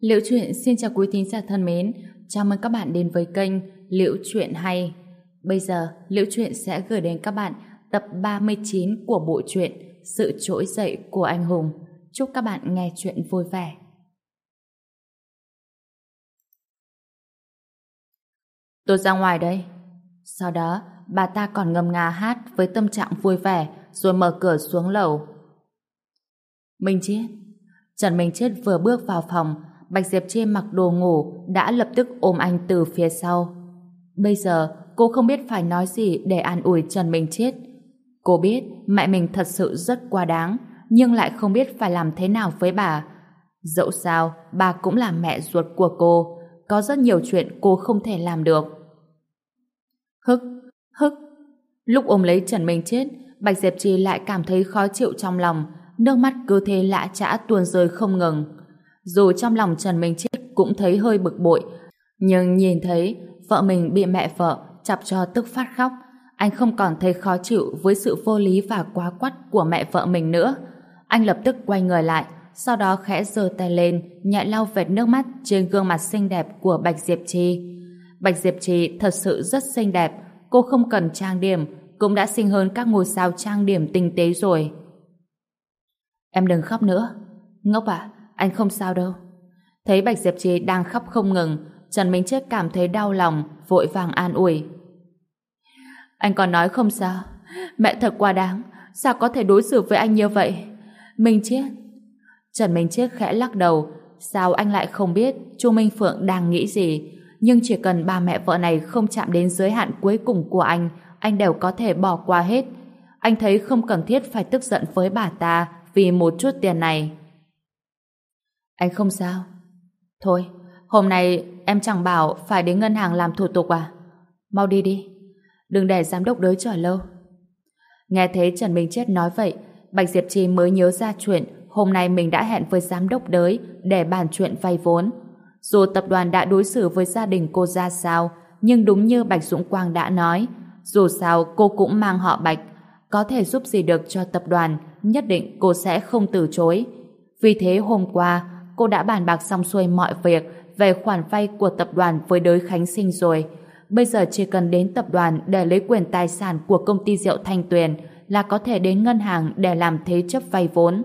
Liễu Chuyện xin chào quý thính giả thân mến, chào mừng các bạn đến với kênh Liễu Chuyện Hay. Bây giờ, Liễu Chuyện sẽ gửi đến các bạn tập 39 của bộ truyện Sự Trỗi Dậy của Anh Hùng. Chúc các bạn nghe chuyện vui vẻ. Tôi ra ngoài đây. Sau đó, bà ta còn ngâm nga hát với tâm trạng vui vẻ rồi mở cửa xuống lầu. Minh Chiết Trần Minh Chiết vừa bước vào phòng Bạch Diệp Chi mặc đồ ngủ đã lập tức ôm anh từ phía sau. Bây giờ cô không biết phải nói gì để an ủi Trần Minh Chết. Cô biết mẹ mình thật sự rất quá đáng nhưng lại không biết phải làm thế nào với bà. Dẫu sao, bà cũng là mẹ ruột của cô. Có rất nhiều chuyện cô không thể làm được. Hức, hức. Lúc ôm lấy Trần Minh Chết, Bạch Diệp Trì lại cảm thấy khó chịu trong lòng, nước mắt cứ thế lạ chã tuôn rơi không ngừng. Dù trong lòng Trần Minh Chết cũng thấy hơi bực bội, nhưng nhìn thấy vợ mình bị mẹ vợ chọc cho tức phát khóc, anh không còn thấy khó chịu với sự vô lý và quá quắt của mẹ vợ mình nữa. Anh lập tức quay người lại, sau đó khẽ giơ tay lên, nhẹ lau vệt nước mắt trên gương mặt xinh đẹp của Bạch Diệp Trì. Bạch Diệp Trì thật sự rất xinh đẹp, cô không cần trang điểm, cũng đã xinh hơn các ngôi sao trang điểm tinh tế rồi. Em đừng khóc nữa. Ngốc à, anh không sao đâu. Thấy Bạch Diệp Trì đang khóc không ngừng, Trần Minh Chết cảm thấy đau lòng, vội vàng an ủi. Anh còn nói không sao. Mẹ thật quá đáng, sao có thể đối xử với anh như vậy? Minh Chết. Trần Minh Chết khẽ lắc đầu, sao anh lại không biết Chu Minh Phượng đang nghĩ gì? Nhưng chỉ cần ba mẹ vợ này không chạm đến giới hạn cuối cùng của anh, anh đều có thể bỏ qua hết. Anh thấy không cần thiết phải tức giận với bà ta vì một chút tiền này. Anh không sao. Thôi, hôm nay em chẳng bảo phải đến ngân hàng làm thủ tục à? Mau đi đi. Đừng để giám đốc đới chờ lâu. Nghe thấy Trần Minh Chết nói vậy, Bạch Diệp Trì mới nhớ ra chuyện hôm nay mình đã hẹn với giám đốc đới để bàn chuyện vay vốn. Dù tập đoàn đã đối xử với gia đình cô ra sao, nhưng đúng như Bạch Dũng Quang đã nói, dù sao cô cũng mang họ Bạch, có thể giúp gì được cho tập đoàn, nhất định cô sẽ không từ chối. Vì thế hôm qua, cô đã bàn bạc xong xuôi mọi việc về khoản vay của tập đoàn với đới Khánh Sinh rồi. Bây giờ chỉ cần đến tập đoàn để lấy quyền tài sản của công ty rượu Thanh Tuyền là có thể đến ngân hàng để làm thế chấp vay vốn.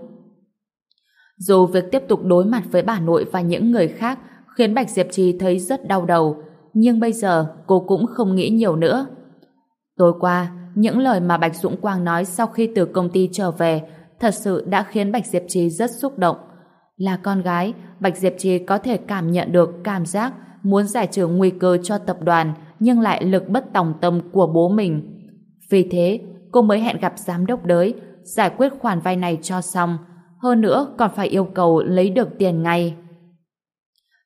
Dù việc tiếp tục đối mặt với bà nội và những người khác khiến Bạch Diệp Trì thấy rất đau đầu, nhưng bây giờ cô cũng không nghĩ nhiều nữa. Tối qua, những lời mà Bạch Dũng Quang nói sau khi từ công ty trở về thật sự đã khiến Bạch Diệp Trì rất xúc động. Là con gái, Bạch Diệp Trì có thể cảm nhận được cảm giác muốn giải trừ nguy cơ cho tập đoàn nhưng lại lực bất tòng tâm của bố mình. Vì thế, cô mới hẹn gặp giám đốc đới giải quyết khoản vay này cho xong. Hơn nữa còn phải yêu cầu lấy được tiền ngay.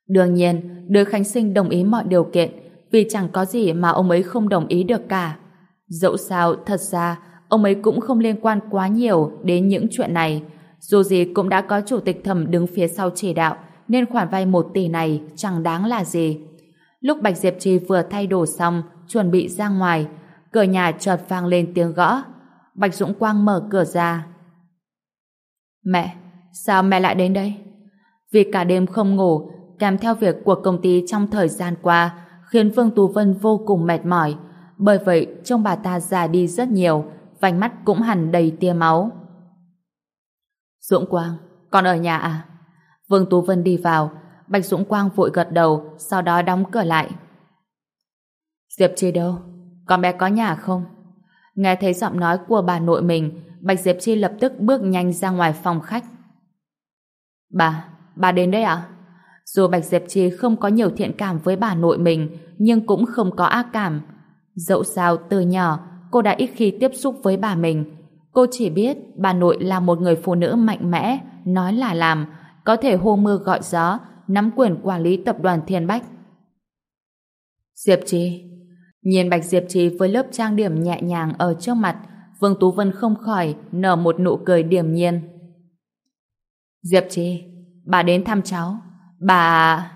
Đương nhiên, đới Khánh Sinh đồng ý mọi điều kiện vì chẳng có gì mà ông ấy không đồng ý được cả. Dẫu sao, thật ra, ông ấy cũng không liên quan quá nhiều đến những chuyện này. Dù gì cũng đã có chủ tịch thẩm đứng phía sau chỉ đạo, nên khoản vay một tỷ này chẳng đáng là gì. Lúc Bạch Diệp Trì vừa thay đồ xong, chuẩn bị ra ngoài, cửa nhà chợt vang lên tiếng gõ. Bạch Dũng Quang mở cửa ra. Mẹ, sao mẹ lại đến đây? Vì cả đêm không ngủ, kèm theo việc của công ty trong thời gian qua, khiến Vương Tú Vân vô cùng mệt mỏi. Bởi vậy, trông bà ta già đi rất nhiều, vành mắt cũng hẳn đầy tia máu. Dũng Quang, con ở nhà à? Vương Tú Vân đi vào, Bạch Dũng Quang vội gật đầu, sau đó đóng cửa lại. Diệp Chi đâu? Con bé có nhà không? Nghe thấy giọng nói của bà nội mình, Bạch Diệp Chi lập tức bước nhanh ra ngoài phòng khách. Bà, bà đến đây ạ? Dù Bạch Diệp Chi không có nhiều thiện cảm với bà nội mình, nhưng cũng không có ác cảm. Dẫu sao từ nhỏ, cô đã ít khi tiếp xúc với bà mình. Cô chỉ biết bà nội là một người phụ nữ mạnh mẽ, nói là làm, có thể hô mưa gọi gió, nắm quyền quản lý tập đoàn Thiên Bách. Diệp Trì Nhìn Bạch Diệp Trì với lớp trang điểm nhẹ nhàng ở trước mặt, Vương Tú Vân không khỏi nở một nụ cười điềm nhiên. Diệp Trì, bà đến thăm cháu. Bà...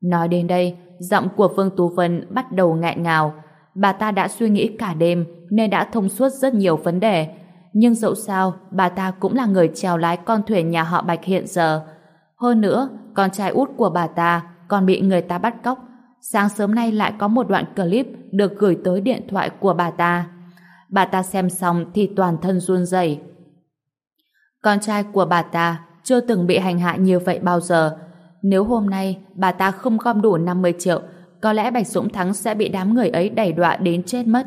Nói đến đây, giọng của Vương Tú Vân bắt đầu nghẹn ngào. Bà ta đã suy nghĩ cả đêm nên đã thông suốt rất nhiều vấn đề. Nhưng dẫu sao, bà ta cũng là người trèo lái con thuyền nhà họ Bạch hiện giờ. Hơn nữa, con trai út của bà ta còn bị người ta bắt cóc. Sáng sớm nay lại có một đoạn clip được gửi tới điện thoại của bà ta. Bà ta xem xong thì toàn thân run rẩy. Con trai của bà ta chưa từng bị hành hạ như vậy bao giờ. Nếu hôm nay bà ta không gom đủ 50 triệu, có lẽ Bạch Dũng Thắng sẽ bị đám người ấy đẩy đọa đến chết mất.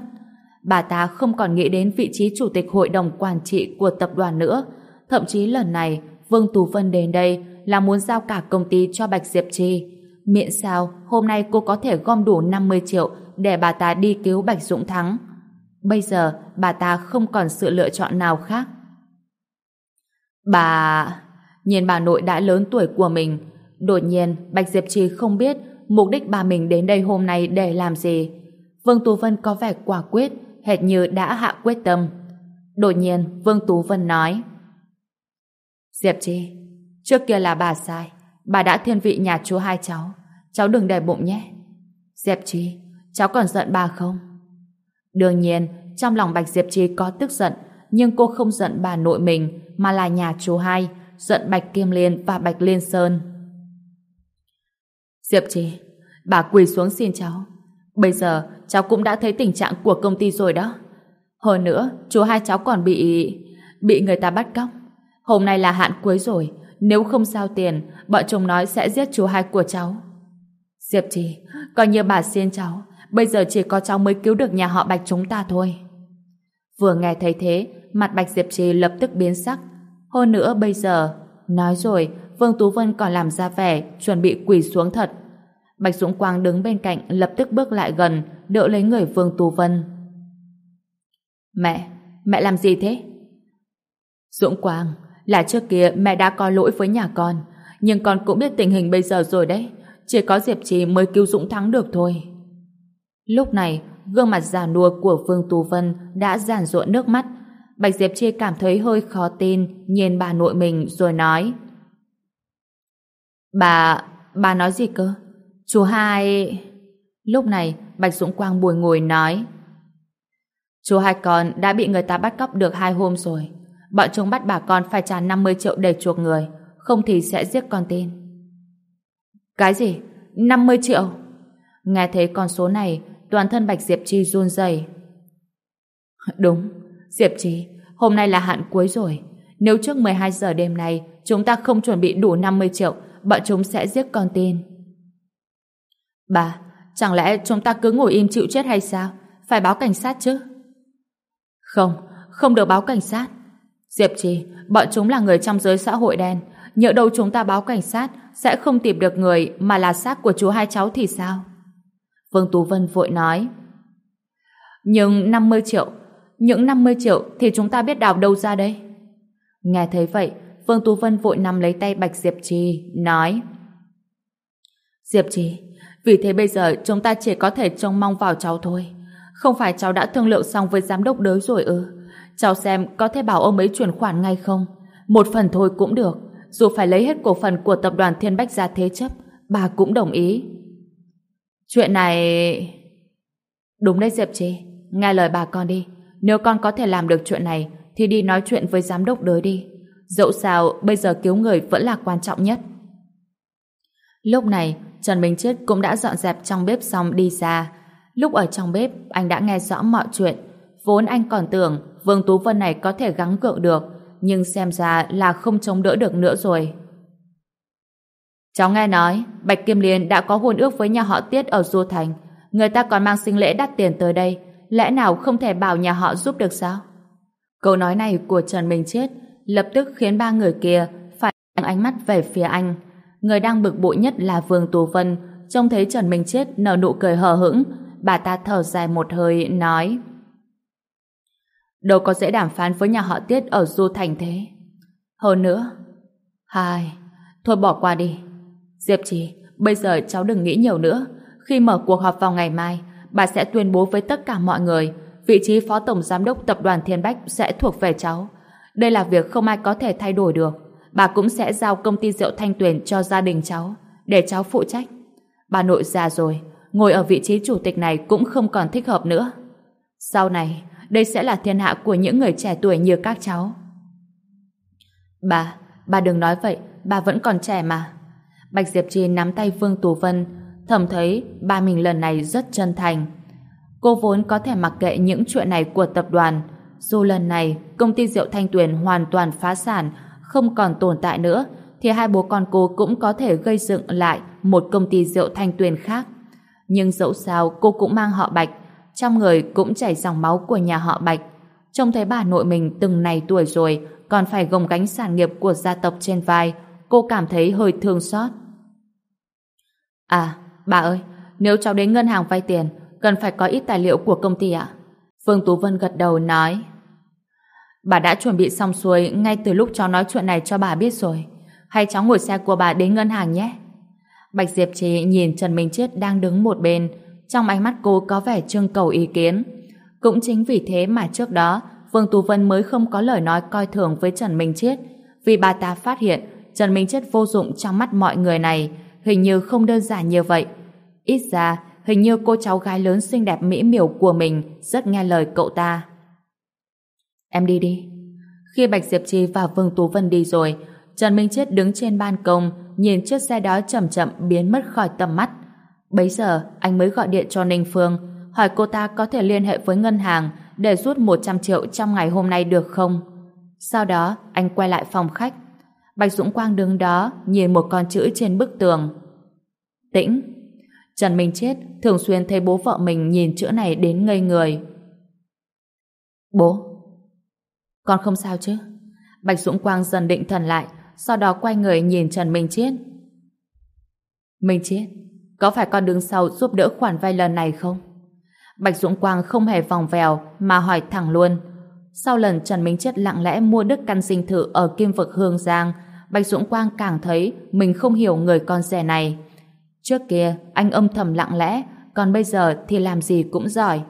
Bà ta không còn nghĩ đến vị trí chủ tịch hội đồng quản trị của tập đoàn nữa. Thậm chí lần này, Vương Tú Vân đến đây là muốn giao cả công ty cho Bạch Diệp Trì. Miễn sao, hôm nay cô có thể gom đủ 50 triệu để bà ta đi cứu Bạch Dũng Thắng. Bây giờ, bà ta không còn sự lựa chọn nào khác. Bà... Nhìn bà nội đã lớn tuổi của mình, đột nhiên Bạch Diệp Trì không biết mục đích bà mình đến đây hôm nay để làm gì. Vương Tú Vân có vẻ quả quyết, hệt như đã hạ quyết tâm. Đột nhiên, Vương Tú Vân nói Diệp Chi, trước kia là bà sai, bà đã thiên vị nhà chú hai cháu, cháu đừng để bụng nhé. Diệp Chi, cháu còn giận bà không? Đương nhiên, trong lòng Bạch Diệp Chi có tức giận, nhưng cô không giận bà nội mình, mà là nhà chú hai, giận Bạch Kim Liên và Bạch Liên Sơn. Diệp Trì, bà quỳ xuống xin cháu. Bây giờ, cháu cũng đã thấy tình trạng của công ty rồi đó. Hơn nữa, chú hai cháu còn bị... bị người ta bắt cóc. Hôm nay là hạn cuối rồi, nếu không giao tiền, bọn chúng nói sẽ giết chú hai của cháu. Diệp Trì, coi như bà xin cháu, bây giờ chỉ có cháu mới cứu được nhà họ Bạch chúng ta thôi. Vừa nghe thấy thế, mặt Bạch Diệp Trì lập tức biến sắc. Hơn nữa bây giờ, nói rồi, Vương Tú Vân còn làm ra vẻ, chuẩn bị quỳ xuống thật. Bạch Dũng Quang đứng bên cạnh lập tức bước lại gần, đỡ lấy người Vương Tú Vân. Mẹ, mẹ làm gì thế? Dũng Quang, là trước kia mẹ đã có lỗi với nhà con, nhưng con cũng biết tình hình bây giờ rồi đấy. Chỉ có Diệp Trì mới cứu Dũng thắng được thôi. Lúc này, gương mặt già nua của Vương Tú Vân đã giản ruộn nước mắt. Bạch Diệp Chi cảm thấy hơi khó tin, nhìn bà nội mình rồi nói. Bà, bà nói gì cơ? Chú hai... Lúc này, Bạch Dũng Quang bùi ngồi nói. Chú hai con đã bị người ta bắt cóc được hai hôm rồi. Bọn chúng bắt bà con phải trả 50 triệu để chuộc người, không thì sẽ giết con tin. Cái gì? 50 triệu? Nghe thấy con số này, toàn thân Bạch Diệp Chi run rẩy. Đúng, Diệp Chi, hôm nay là hạn cuối rồi. Nếu trước 12 giờ đêm nay chúng ta không chuẩn bị đủ 50 triệu, bọn chúng sẽ giết con tin. Bà, chẳng lẽ chúng ta cứ ngồi im chịu chết hay sao? Phải báo cảnh sát chứ? Không, không được báo cảnh sát. Diệp Trì, bọn chúng là người trong giới xã hội đen. Nhỡ đâu chúng ta báo cảnh sát sẽ không tìm được người mà là xác của chú hai cháu thì sao? Vương Tú Vân vội nói. Nhưng 50 triệu, những 50 triệu thì chúng ta biết đào đâu ra đây? Nghe thấy vậy, Vương Tú Vân vội nắm lấy tay Bạch Diệp Trì, nói. Diệp Trì, vì thế bây giờ chúng ta chỉ có thể trông mong vào cháu thôi. Không phải cháu đã thương lượng xong với giám đốc đới rồi ư? Cháu xem có thể bảo ông ấy chuyển khoản ngay không? Một phần thôi cũng được. Dù phải lấy hết cổ phần của tập đoàn Thiên Bách ra thế chấp, bà cũng đồng ý. Chuyện này... Đúng đấy Diệp Trì, nghe lời bà con đi. Nếu con có thể làm được chuyện này, thì đi nói chuyện với giám đốc đới đi. Dẫu sao, bây giờ cứu người vẫn là quan trọng nhất. Lúc này, Trần Minh Chết cũng đã dọn dẹp trong bếp xong đi ra. Lúc ở trong bếp, anh đã nghe rõ mọi chuyện. Vốn anh còn tưởng Vương Tú Vân này có thể gắng gượng được, nhưng xem ra là không chống đỡ được nữa rồi. Cháu nghe nói, Bạch Kim Liên đã có hôn ước với nhà họ Tiết ở Du Thành. Người ta còn mang sinh lễ đắt tiền tới đây. Lẽ nào không thể bảo nhà họ giúp được sao? Câu nói này của Trần Minh Chết lập tức khiến ba người kia phải ánh mắt về phía anh. Người đang bực bội nhất là Vương Tú Vân, trông thấy Trần Minh Chết nở nụ cười hờ hững, bà ta thở dài một hơi, nói Đâu có dễ đàm phán với nhà họ Tiết ở Du Thành thế. Hơn nữa, hai, thôi bỏ qua đi. Diệp Trì, bây giờ cháu đừng nghĩ nhiều nữa. Khi mở cuộc họp vào ngày mai, bà sẽ tuyên bố với tất cả mọi người vị trí phó tổng giám đốc tập đoàn Thiên Bách sẽ thuộc về cháu. Đây là việc không ai có thể thay đổi được. Bà cũng sẽ giao công ty rượu Thanh Tuyền cho gia đình cháu, để cháu phụ trách. Bà nội già rồi, ngồi ở vị trí chủ tịch này cũng không còn thích hợp nữa. Sau này, đây sẽ là thiên hạ của những người trẻ tuổi như các cháu. Bà, bà đừng nói vậy, bà vẫn còn trẻ mà. Bạch Diệp Trì nắm tay Vương Tú Vân, thầm thấy ba mình lần này rất chân thành. Cô vốn có thể mặc kệ những chuyện này của tập đoàn, dù lần này công ty rượu Thanh Tuyền hoàn toàn phá sản, không còn tồn tại nữa, thì hai bố con cô cũng có thể gây dựng lại một công ty rượu Thanh Tuyền khác. Nhưng dẫu sao cô cũng mang họ Bạch, trong người cũng chảy dòng máu của nhà họ Bạch. Trông thấy bà nội mình từng này tuổi rồi còn phải gồng gánh sản nghiệp của gia tộc trên vai, cô cảm thấy hơi thương xót. À, bà ơi, nếu cháu đến ngân hàng vay tiền, cần phải có ít tài liệu của công ty ạ. Phương Tú Vân gật đầu nói. Bà đã chuẩn bị xong xuôi ngay từ lúc cháu nói chuyện này cho bà biết rồi. Hay cháu ngồi xe của bà đến ngân hàng nhé. Bạch Diệp Trì nhìn Trần Minh Chết đang đứng một bên, trong ánh mắt cô có vẻ trưng cầu ý kiến. Cũng chính vì thế mà trước đó Vương Tú Vân mới không có lời nói coi thường với Trần Minh Chết vì bà ta phát hiện Trần Minh Chết vô dụng trong mắt mọi người này hình như không đơn giản như vậy. Ít ra, hình như cô cháu gái lớn xinh đẹp mỹ miều của mình rất nghe lời cậu ta. Em đi đi. Khi Bạch Diệp Chi và Vương Tú Vân đi rồi, Trần Minh Chết đứng trên ban công nhìn chiếc xe đó chậm chậm biến mất khỏi tầm mắt. Bấy giờ, anh mới gọi điện cho Ninh Phương hỏi cô ta có thể liên hệ với ngân hàng để rút 100 triệu trong ngày hôm nay được không? Sau đó, anh quay lại phòng khách. Bạch Dũng Quang đứng đó, nhìn một con chữ trên bức tường. Tĩnh. Trần Minh Chết thường xuyên thấy bố vợ mình nhìn chữ này đến ngây người. Bố. Con không sao chứ? Bạch Dũng Quang dần định thần lại, sau đó quay người nhìn Trần Minh Chết. Minh Chết, có phải con đứng sau giúp đỡ khoản vay lần này không? Bạch Dũng Quang không hề vòng vèo mà hỏi thẳng luôn. Sau lần Trần Minh Chết lặng lẽ mua đức căn sinh thự ở Kim Vực Hương Giang, Bạch Dũng Quang càng thấy mình không hiểu người con rẻ này. Trước kia, anh âm thầm lặng lẽ, còn bây giờ thì làm gì cũng giỏi.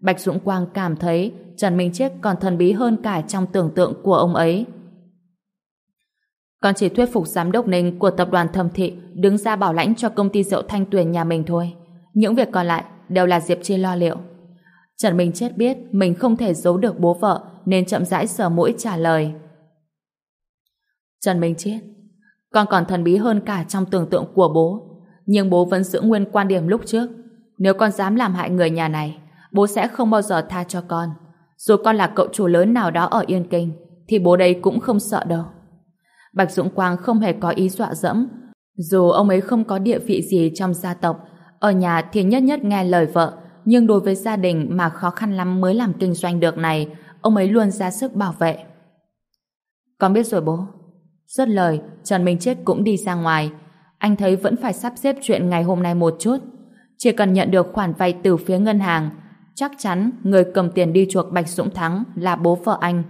Bạch Dũng Quang cảm thấy Trần Minh Chết còn thần bí hơn cả trong tưởng tượng của ông ấy. Con chỉ thuyết phục giám đốc Ninh của tập đoàn Thẩm Thị đứng ra bảo lãnh cho công ty rượu Thanh Tuyền nhà mình thôi. Những việc còn lại đều là Diệp Chi lo liệu. Trần Minh Chết biết mình không thể giấu được bố vợ nên chậm rãi sờ mũi trả lời. Trần Minh Chết con còn thần bí hơn cả trong tưởng tượng của bố, nhưng bố vẫn giữ nguyên quan điểm lúc trước. Nếu con dám làm hại người nhà này, bố sẽ không bao giờ tha cho con. Dù con là cậu chủ lớn nào đó ở Yên Kinh thì bố đây cũng không sợ đâu. Bạch Dũng Quang không hề có ý dọa dẫm dù ông ấy không có địa vị gì trong gia tộc ở nhà thì nhất nhất nghe lời vợ, nhưng đối với gia đình mà khó khăn lắm mới làm kinh doanh được này, ông ấy luôn ra sức bảo vệ. Con biết rồi bố. Rất lời, Trần Minh Chết cũng đi ra ngoài. Anh thấy vẫn phải sắp xếp chuyện ngày hôm nay một chút. Chỉ cần nhận được khoản vay từ phía ngân hàng, chắc chắn người cầm tiền đi chuộc Bạch Dũng Thắng là bố vợ anh.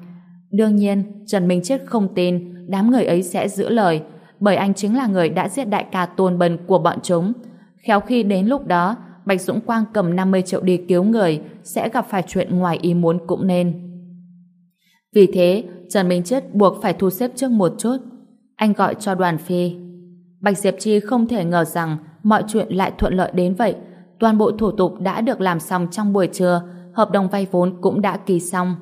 Đương nhiên, Trần Minh Chết không tin đám người ấy sẽ giữ lời, bởi anh chính là người đã giết đại ca Tôn Bân của bọn chúng. Khéo khi đến lúc đó, Bạch Dũng Quang cầm 50 triệu đi cứu người sẽ gặp phải chuyện ngoài ý muốn cũng nên. Vì thế, Trần Minh Chết buộc phải thu xếp trước một chút. Anh gọi cho đoàn phi. Bạch Diệp Chi không thể ngờ rằng mọi chuyện lại thuận lợi đến vậy. Toàn bộ thủ tục đã được làm xong trong buổi trưa, hợp đồng vay vốn cũng đã ký xong.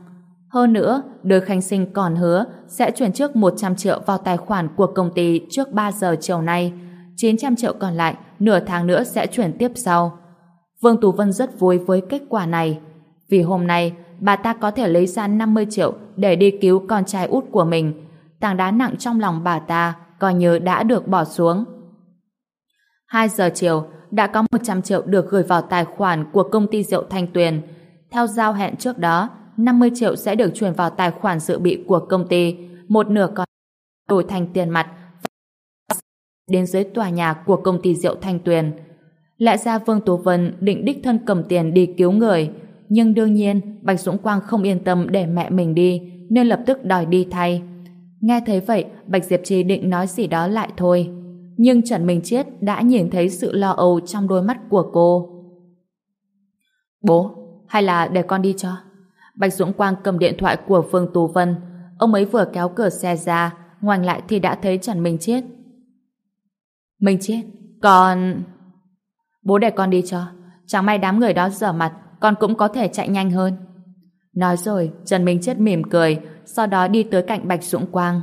Hơn nữa, đôi khanh sinh còn hứa sẽ chuyển trước 100 triệu vào tài khoản của công ty trước 3 giờ chiều nay. 900 triệu còn lại nửa tháng nữa sẽ chuyển tiếp sau. Vương Tú Vân rất vui với kết quả này. Vì hôm nay, bà ta có thể lấy ra 50 triệu để đi cứu con trai út của mình. Tảng đá nặng trong lòng bà ta coi như đã được bỏ xuống. 2 giờ chiều, đã có 100 triệu được gửi vào tài khoản của công ty rượu Thanh Tuyền. Theo giao hẹn trước đó, 50 triệu sẽ được chuyển vào tài khoản dự bị của công ty, một nửa còn đổi thành tiền mặt đến dưới tòa nhà của công ty rượu Thanh Tuyền. Lại ra Vương Tố Vân định đích thân cầm tiền đi cứu người, nhưng đương nhiên Bạch Dũng Quang không yên tâm để mẹ mình đi, nên lập tức đòi đi thay. Nghe thấy vậy, Bạch Diệp Trì định nói gì đó lại thôi. Nhưng Trần Minh Chiết đã nhìn thấy sự lo âu trong đôi mắt của cô. Bố, hay là để con đi cho? Bạch Dũng Quang cầm điện thoại của Vương Tú Vân. Ông ấy vừa kéo cửa xe ra, ngoảnh lại thì đã thấy Trần Minh Chiết. Minh Chiết, con... Bố để con đi cho. Chẳng may đám người đó dở mặt, con cũng có thể chạy nhanh hơn. Nói rồi, Trần Minh Chiết mỉm cười, sau đó đi tới cạnh Bạch Dũng Quang.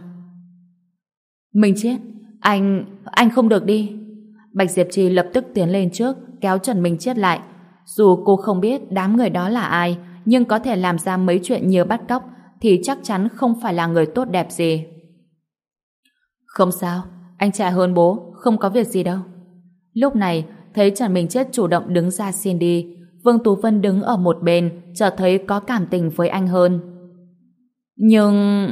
Minh Chiết, anh... anh không được đi. Bạch Diệp Trì lập tức tiến lên trước, kéo Trần Minh Chết lại. Dù cô không biết đám người đó là ai, nhưng có thể làm ra mấy chuyện như bắt cóc, thì chắc chắn không phải là người tốt đẹp gì. Không sao, anh trẻ hơn bố, không có việc gì đâu. Lúc này, thấy Trần Minh Chết chủ động đứng ra xin đi, Vương Tú Vân đứng ở một bên, chợt thấy có cảm tình với anh hơn. Nhưng...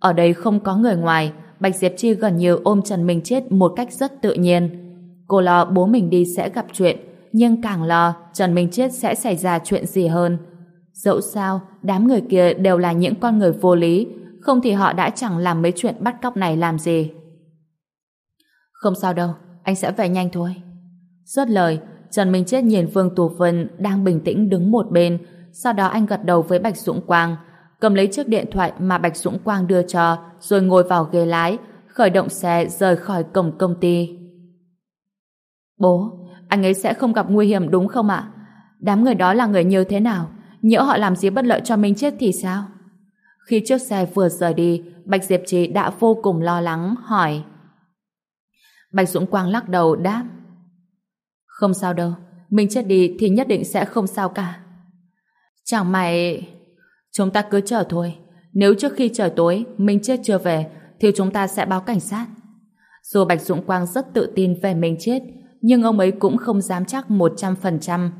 Ở đây không có người ngoài, Bạch Diệp Chi gần như ôm Trần Minh Chết một cách rất tự nhiên. Cô lo bố mình đi sẽ gặp chuyện, nhưng càng lo Trần Minh Chết sẽ xảy ra chuyện gì hơn. Dẫu sao, đám người kia đều là những con người vô lý, không thì họ đã chẳng làm mấy chuyện bắt cóc này làm gì. Không sao đâu, anh sẽ về nhanh thôi. Rớt lời, Trần Minh Chết nhìn Vương Tù Vân đang bình tĩnh đứng một bên, sau đó anh gật đầu với Bạch Dũng Quang, cầm lấy chiếc điện thoại mà Bạch Dũng Quang đưa cho, rồi ngồi vào ghế lái, khởi động xe rời khỏi cổng công ty. Bố, anh ấy sẽ không gặp nguy hiểm đúng không ạ? Đám người đó là người như thế nào? Nhỡ họ làm gì bất lợi cho mình Chết thì sao? Khi chiếc xe vừa rời đi, Bạch Diệp Trì đã vô cùng lo lắng, hỏi. Bạch Dũng Quang lắc đầu đáp. Không sao đâu, mình chết đi thì nhất định sẽ không sao cả. Chẳng mày... Chúng ta cứ chờ thôi. Nếu trước khi trời tối mình chết chưa về thì chúng ta sẽ báo cảnh sát. Dù Bạch Dũng Quang rất tự tin về mình chết nhưng ông ấy cũng không dám chắc 100%.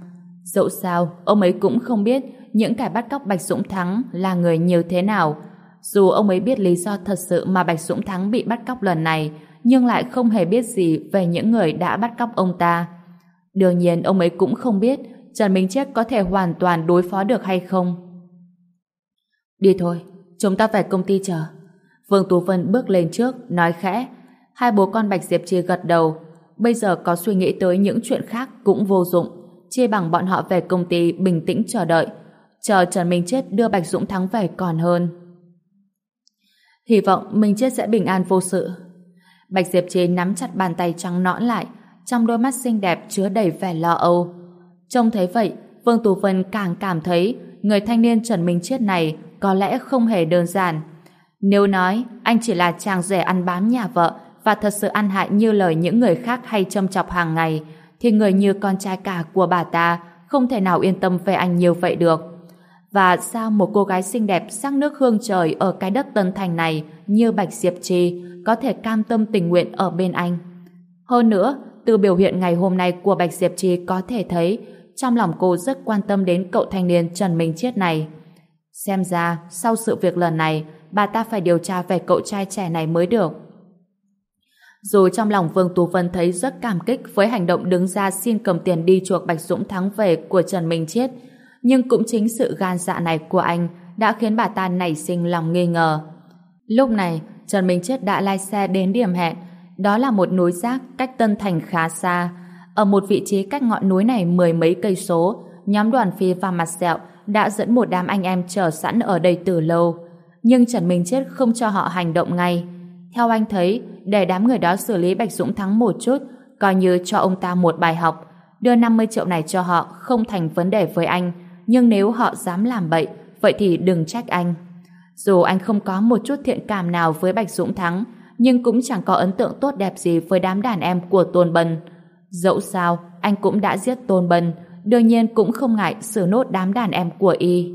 Dẫu sao, ông ấy cũng không biết những kẻ bắt cóc Bạch Dũng Thắng là người như thế nào. Dù ông ấy biết lý do thật sự mà Bạch Dũng Thắng bị bắt cóc lần này nhưng lại không hề biết gì về những người đã bắt cóc ông ta. Đương nhiên ông ấy cũng không biết Trần Minh Chết có thể hoàn toàn đối phó được hay không. Đi thôi, chúng ta về công ty chờ. Vương Tú Vân bước lên trước, nói khẽ. Hai bố con Bạch Diệp Chia gật đầu. Bây giờ có suy nghĩ tới những chuyện khác cũng vô dụng. Chia bằng bọn họ về công ty bình tĩnh chờ đợi. Chờ Trần Minh Chết đưa Bạch Dũng Thắng về còn hơn. Hy vọng Minh Chết sẽ bình an vô sự. Bạch Diệp Chi nắm chặt bàn tay trắng nõn lại, trong đôi mắt xinh đẹp chứa đầy vẻ lo âu. Trông thấy vậy, Vương Tú Vân càng cảm thấy người thanh niên Trần Minh Chết này có lẽ không hề đơn giản. Nếu nói anh chỉ là chàng rể ăn bám nhà vợ và thật sự ăn hại như lời những người khác hay châm chọc hàng ngày, thì người như con trai cả của bà ta không thể nào yên tâm về anh nhiều vậy được. Và sao một cô gái xinh đẹp sắc nước hương trời ở cái đất Tân Thành này như Bạch Diệp Trì có thể cam tâm tình nguyện ở bên anh? Hơn nữa, từ biểu hiện ngày hôm nay của Bạch Diệp Trì có thể thấy trong lòng cô rất quan tâm đến cậu thanh niên Trần Minh Chiết này. Xem ra, sau sự việc lần này, bà ta phải điều tra về cậu trai trẻ này mới được. Dù trong lòng Vương Tú Vân thấy rất cảm kích với hành động đứng ra xin cầm tiền đi chuộc Bạch Dũng thắng về của Trần Minh Chiết, nhưng cũng chính sự gan dạ này của anh đã khiến bà ta nảy sinh lòng nghi ngờ. Lúc này, Trần Minh Chiết đã lai xe đến điểm hẹn, đó là một núi rác cách Tân Thành khá xa. Ở một vị trí cách ngọn núi này mười mấy cây số, nhóm đoàn phi và mặt sẹo đã dẫn một đám anh em chờ sẵn ở đây từ lâu. Nhưng Trần Minh Chết không cho họ hành động ngay. Theo anh thấy, để đám người đó xử lý Bạch Dũng Thắng một chút, coi như cho ông ta một bài học. Đưa 50 triệu này cho họ không thành vấn đề với anh, nhưng nếu họ dám làm bậy, vậy thì đừng trách anh. Dù anh không có một chút thiện cảm nào với Bạch Dũng Thắng, nhưng cũng chẳng có ấn tượng tốt đẹp gì với đám đàn em của Tôn Bân. Dẫu sao, anh cũng đã giết Tôn Bân, đương nhiên cũng không ngại xử nốt đám đàn em của y.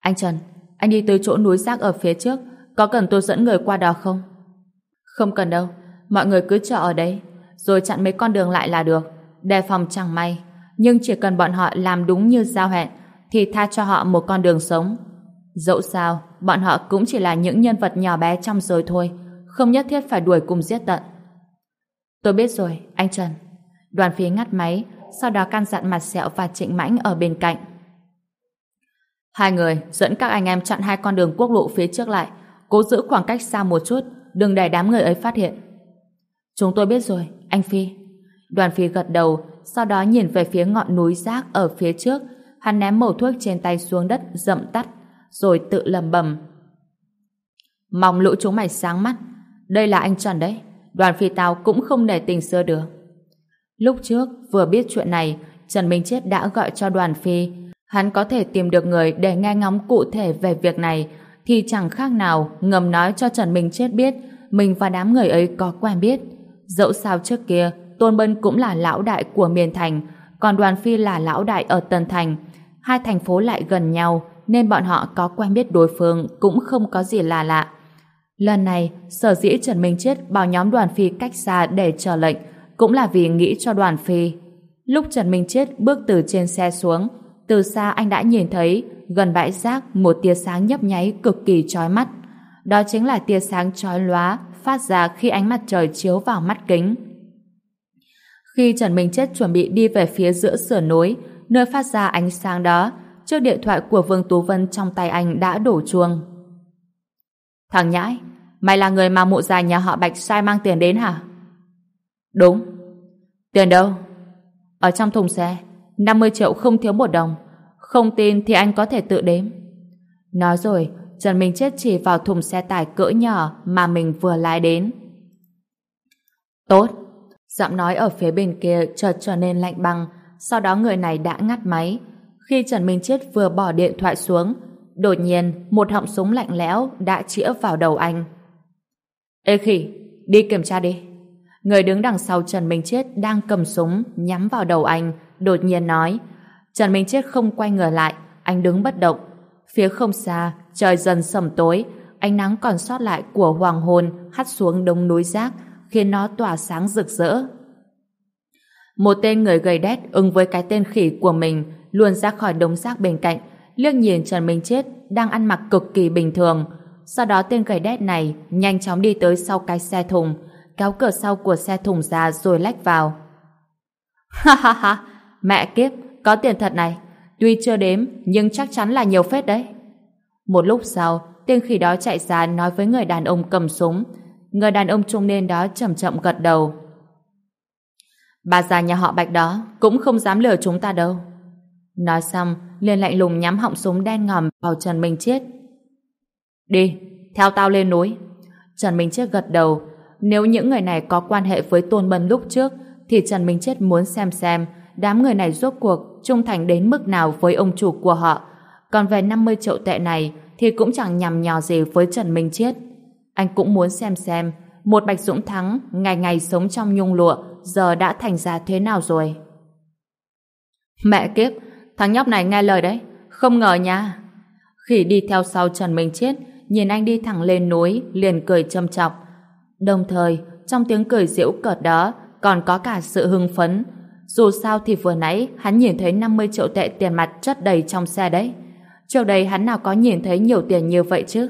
Anh Trần, anh đi tới chỗ núi rác ở phía trước, có cần tôi dẫn người qua đó không? Không cần đâu, mọi người cứ chờ ở đây, rồi chặn mấy con đường lại là được, đề phòng chẳng may. Nhưng chỉ cần bọn họ làm đúng như giao hẹn, thì tha cho họ một con đường sống. Dẫu sao, bọn họ cũng chỉ là những nhân vật nhỏ bé trong rồi thôi, không nhất thiết phải đuổi cùng giết tận. Tôi biết rồi, anh Trần. Đoàn phía ngắt máy, sau đó căn dặn mặt sẹo và trịnh mãnh ở bên cạnh. Hai người dẫn các anh em chặn hai con đường quốc lộ phía trước lại, cố giữ khoảng cách xa một chút, đừng để đám người ấy phát hiện. Chúng tôi biết rồi, anh Phi. Đoàn Phi gật đầu, sau đó nhìn về phía ngọn núi rác ở phía trước, hắn ném mẩu thuốc trên tay xuống đất dậm tắt, rồi tự lầm bầm. Mong lũ chúng mày sáng mắt, đây là anh Trần đấy, đoàn phi tao cũng không để tình xưa được. Lúc trước, vừa biết chuyện này, Trần Minh Chết đã gọi cho đoàn phi, hắn có thể tìm được người để nghe ngóng cụ thể về việc này, thì chẳng khác nào ngầm nói cho Trần Minh Chết biết mình và đám người ấy có quen biết. Dẫu sao trước kia, Tôn Bân cũng là lão đại của miền thành, còn Đoàn Phi là lão đại ở Tân Thành. Hai thành phố lại gần nhau, nên bọn họ có quen biết đối phương cũng không có gì là lạ. Lần này, sở dĩ Trần Minh Chết bảo nhóm Đoàn Phi cách xa để chờ lệnh, cũng là vì nghĩ cho Đoàn Phi. Lúc Trần Minh Chết bước từ trên xe xuống, từ xa anh đã nhìn thấy gần bãi rác một tia sáng nhấp nháy cực kỳ chói mắt. Đó chính là tia sáng chói lóa phát ra khi ánh mặt trời chiếu vào mắt kính. Khi Trần Minh Chết chuẩn bị đi về phía giữa sườn núi, nơi phát ra ánh sáng đó, chiếc điện thoại của Vương Tú Vân trong tay anh đã đổ chuông. Thằng nhãi, mày là người mà mụ già nhà họ Bạch sai mang tiền đến hả? Đúng. Tiền đâu? Ở trong thùng xe, 50 triệu không thiếu một đồng. Không tin thì anh có thể tự đếm. Nói rồi, Trần Minh Chết chỉ vào thùng xe tải cỡ nhỏ mà mình vừa lái đến. Tốt. Giọng nói ở phía bên kia chợt trở nên lạnh băng, sau đó người này đã ngắt máy. Khi Trần Minh Chết vừa bỏ điện thoại xuống, đột nhiên một họng súng lạnh lẽo đã chĩa vào đầu anh. Ê khỉ, đi kiểm tra đi. Người đứng đằng sau Trần Minh Chết đang cầm súng nhắm vào đầu anh, đột nhiên nói. Trần Minh Chết không quay ngửa lại, anh đứng bất động. Phía không xa, trời dần sầm tối, ánh nắng còn sót lại của hoàng hôn hắt xuống đống núi rác, khiến nó tỏa sáng rực rỡ. Một tên người gầy đét ứng với cái tên khỉ của mình luôn ra khỏi đống rác bên cạnh, liếc nhìn Trần Minh Chết đang ăn mặc cực kỳ bình thường. Sau đó tên gầy đét này nhanh chóng đi tới sau cái xe thùng, kéo cửa sau của xe thùng ra rồi lách vào. Ha ha ha, mẹ kiếp, có tiền thật này. Tuy chưa đếm, nhưng chắc chắn là nhiều phết đấy. Một lúc sau, tên khỉ đó chạy ra nói với người đàn ông cầm súng. Người đàn ông trung niên đó chậm chậm gật đầu. Bà già nhà họ Bạch đó cũng không dám lừa chúng ta đâu. Nói xong, liền lạnh lùng nhắm họng súng đen ngòm vào Trần Minh Chết. Đi, theo tao lên núi. Trần Minh Chết gật đầu. Nếu những người này có quan hệ với Tôn Bân lúc trước, thì Trần Minh Chết muốn xem xem đám người này rốt cuộc trung thành đến mức nào với ông chủ của họ. Còn về 50 triệu tệ này thì cũng chẳng nhằm nhò gì với Trần Minh chết Anh cũng muốn xem xem một Bạch Dũng Thắng ngày ngày sống trong nhung lụa giờ đã thành ra thế nào rồi. Mẹ kiếp, thằng nhóc này nghe lời đấy, không ngờ nha. Khi đi theo sau Trần Minh chết nhìn anh đi thẳng lên núi, liền cười châm chọc. Đồng thời, trong tiếng cười giễu cợt đó, còn có cả sự hưng phấn. Dù sao thì vừa nãy hắn nhìn thấy 50 triệu tệ tiền mặt chất đầy trong xe đấy. Trước đây hắn nào có nhìn thấy nhiều tiền như vậy chứ?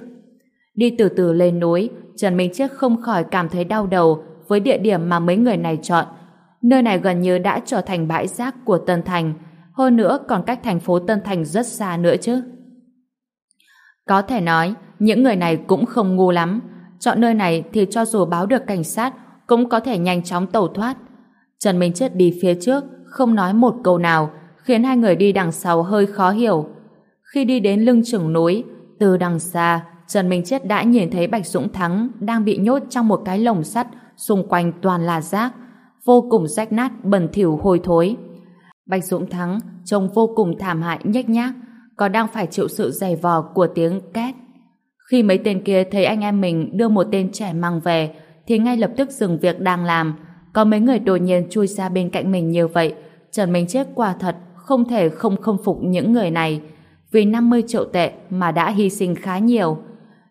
Đi từ từ lên núi, Trần Minh Chiết không khỏi cảm thấy đau đầu với địa điểm mà mấy người này chọn. Nơi này gần như đã trở thành bãi rác của Tân Thành, hơn nữa còn cách thành phố Tân Thành rất xa nữa chứ. Có thể nói, những người này cũng không ngu lắm. Chọn nơi này thì cho dù báo được cảnh sát cũng có thể nhanh chóng tẩu thoát. Trần Minh Chết đi phía trước, không nói một câu nào, khiến hai người đi đằng sau hơi khó hiểu. Khi đi đến lưng chừng núi, từ đằng xa, Trần Minh Chết đã nhìn thấy Bạch Dũng Thắng đang bị nhốt trong một cái lồng sắt, xung quanh toàn là rác, vô cùng rách nát, bẩn thỉu hôi thối. Bạch Dũng Thắng trông vô cùng thảm hại nhếch nhác, còn đang phải chịu sự dày vò của tiếng két. Khi mấy tên kia thấy anh em mình đưa một tên trẻ mang về, thì ngay lập tức dừng việc đang làm. Có mấy người đột nhiên chui ra bên cạnh mình như vậy, Trần Minh Chết quả thật không thể không khâm phục những người này. Vì 50 triệu tệ mà đã hy sinh khá nhiều.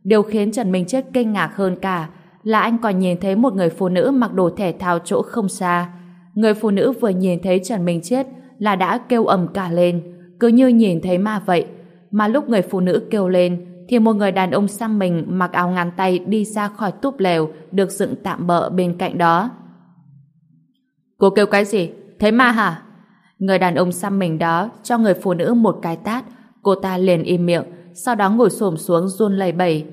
Điều khiến Trần Minh Chết kinh ngạc hơn cả là anh còn nhìn thấy một người phụ nữ mặc đồ thể thao chỗ không xa. Người phụ nữ vừa nhìn thấy Trần Minh Chết là đã kêu ầm cả lên, cứ như nhìn thấy ma vậy. Mà lúc người phụ nữ kêu lên thì một người đàn ông xăm mình mặc áo ngắn tay đi ra khỏi túp lều được dựng tạm bỡ bên cạnh đó. Cô kêu cái gì? Thấy ma hả? Người đàn ông xăm mình đó cho người phụ nữ một cái tát, cô ta liền im miệng, sau đó ngồi xổm xuống run lẩy bẩy.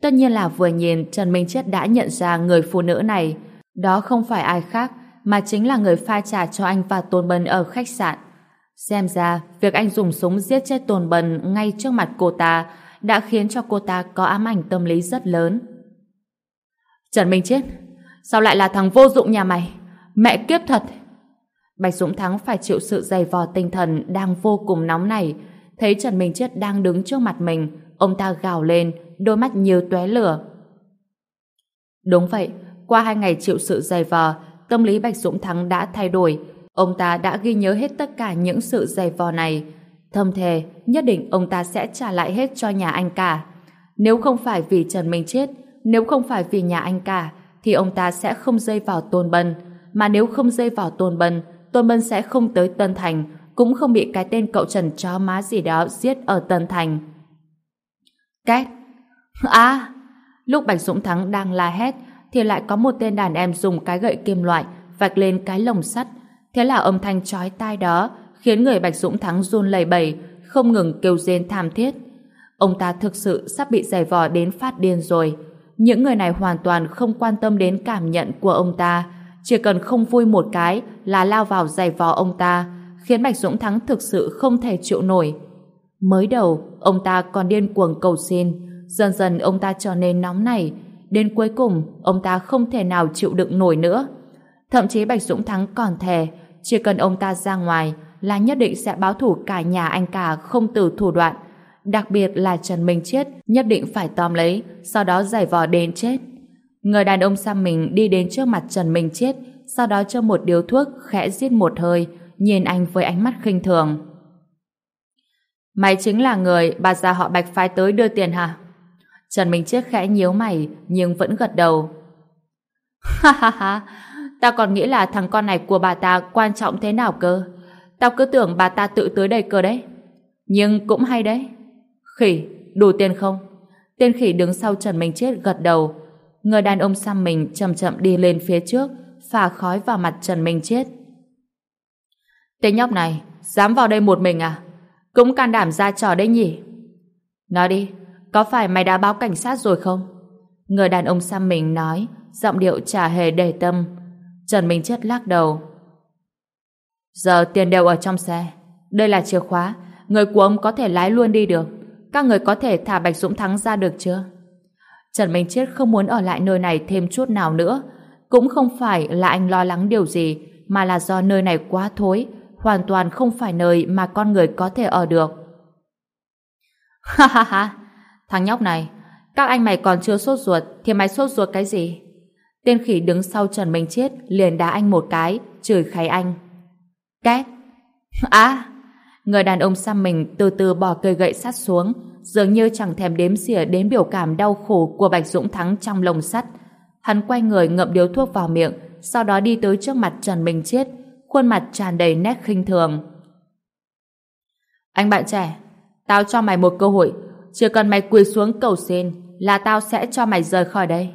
Tất nhiên là vừa nhìn Trần Minh Chết đã nhận ra người phụ nữ này, đó không phải ai khác mà chính là người pha trà cho anh và Tôn Bân ở khách sạn. Xem ra, việc anh dùng súng giết chết Tôn Bân ngay trước mặt cô ta đã khiến cho cô ta có ám ảnh tâm lý rất lớn. Trần Minh Chết, sao lại là thằng vô dụng nhà mày? Mẹ kiếp thật! Bạch Dũng Thắng phải chịu sự dày vò tinh thần đang vô cùng nóng này. Thấy Trần Minh Chết đang đứng trước mặt mình, ông ta gào lên, đôi mắt như tóe lửa. Đúng vậy, qua hai ngày chịu sự dày vò, tâm lý Bạch Dũng Thắng đã thay đổi. Ông ta đã ghi nhớ hết tất cả những sự dày vò này. Thâm thề, nhất định ông ta sẽ trả lại hết cho nhà anh cả. Nếu không phải vì Trần Minh chết, nếu không phải vì nhà anh cả, thì ông ta sẽ không dây vào Tôn Bân. Mà nếu không dây vào Tôn Bân, Tôn Bân sẽ không tới Tân Thành, cũng không bị cái tên cậu Trần chó má gì đó giết ở Tân Thành. Két! À! Lúc Bạch Dũng Thắng đang la hét, thì lại có một tên đàn em dùng cái gậy kim loại vạch lên cái lồng sắt. Thế là âm thanh chói tai đó khiến người Bạch Dũng Thắng run lẩy bẩy, không ngừng kêu rên thảm thiết. Ông ta thực sự sắp bị giày vò đến phát điên rồi. Những người này hoàn toàn không quan tâm đến cảm nhận của ông ta, chỉ cần không vui một cái là lao vào giày vò ông ta, khiến Bạch Dũng Thắng thực sự không thể chịu nổi. Mới đầu, ông ta còn điên cuồng cầu xin, dần dần ông ta trở nên nóng nảy, đến cuối cùng ông ta không thể nào chịu đựng nổi nữa. Thậm chí Bạch Dũng Thắng còn thề, chỉ cần ông ta ra ngoài là nhất định sẽ báo thủ cả nhà anh cả không từ thủ đoạn, đặc biệt là Trần Minh Chết nhất định phải tóm lấy, sau đó giải vò đến chết. Người đàn ông xăm mình đi đến trước mặt Trần Minh Chết, sau đó cho một điếu thuốc khẽ giết một hơi, nhìn anh với ánh mắt khinh thường. Mày chính là người bà già họ Bạch phái tới đưa tiền hả? Trần Minh Chết khẽ nhíu mày nhưng vẫn gật đầu. Ha ha ha, ta còn nghĩ là thằng con này của bà ta quan trọng thế nào cơ. Tao cứ tưởng bà ta tự tới đây cơ đấy. Nhưng cũng hay đấy. Khỉ, đủ tiền không? Tên khỉ đứng sau Trần Minh Chết gật đầu. Người đàn ông xăm mình chậm chậm đi lên phía trước, phả khói vào mặt Trần Minh Chết. Tên nhóc này, dám vào đây một mình à? Cũng can đảm ra trò đấy nhỉ? Nói đi, có phải mày đã báo cảnh sát rồi không? Người đàn ông xăm mình nói, giọng điệu chả hề để tâm. Trần Minh Chết lắc đầu. Giờ tiền đều ở trong xe. Đây là chìa khóa. Người của ông có thể lái luôn đi được. Các người có thể thả Bạch Dũng Thắng ra được chưa? Trần Minh Chết không muốn ở lại nơi này thêm chút nào nữa. Cũng không phải là anh lo lắng điều gì, mà là do nơi này quá thối, hoàn toàn không phải nơi mà con người có thể ở được. Ha ha ha, thằng nhóc này, các anh mày còn chưa sốt ruột thì mày sốt ruột cái gì? Tên khỉ đứng sau Trần Minh Chết liền đá anh một cái, chửi kháy anh. Két! À! Người đàn ông xăm mình từ từ bỏ cây gậy sắt xuống, dường như chẳng thèm đếm xỉa đến biểu cảm đau khổ của Bạch Dũng Thắng trong lồng sắt. Hắn quay người ngậm điếu thuốc vào miệng, sau đó đi tới trước mặt Trần Minh Chết, khuôn mặt tràn đầy nét khinh thường. Anh bạn trẻ, tao cho mày một cơ hội, chỉ cần mày quỳ xuống cầu xin là tao sẽ cho mày rời khỏi đây.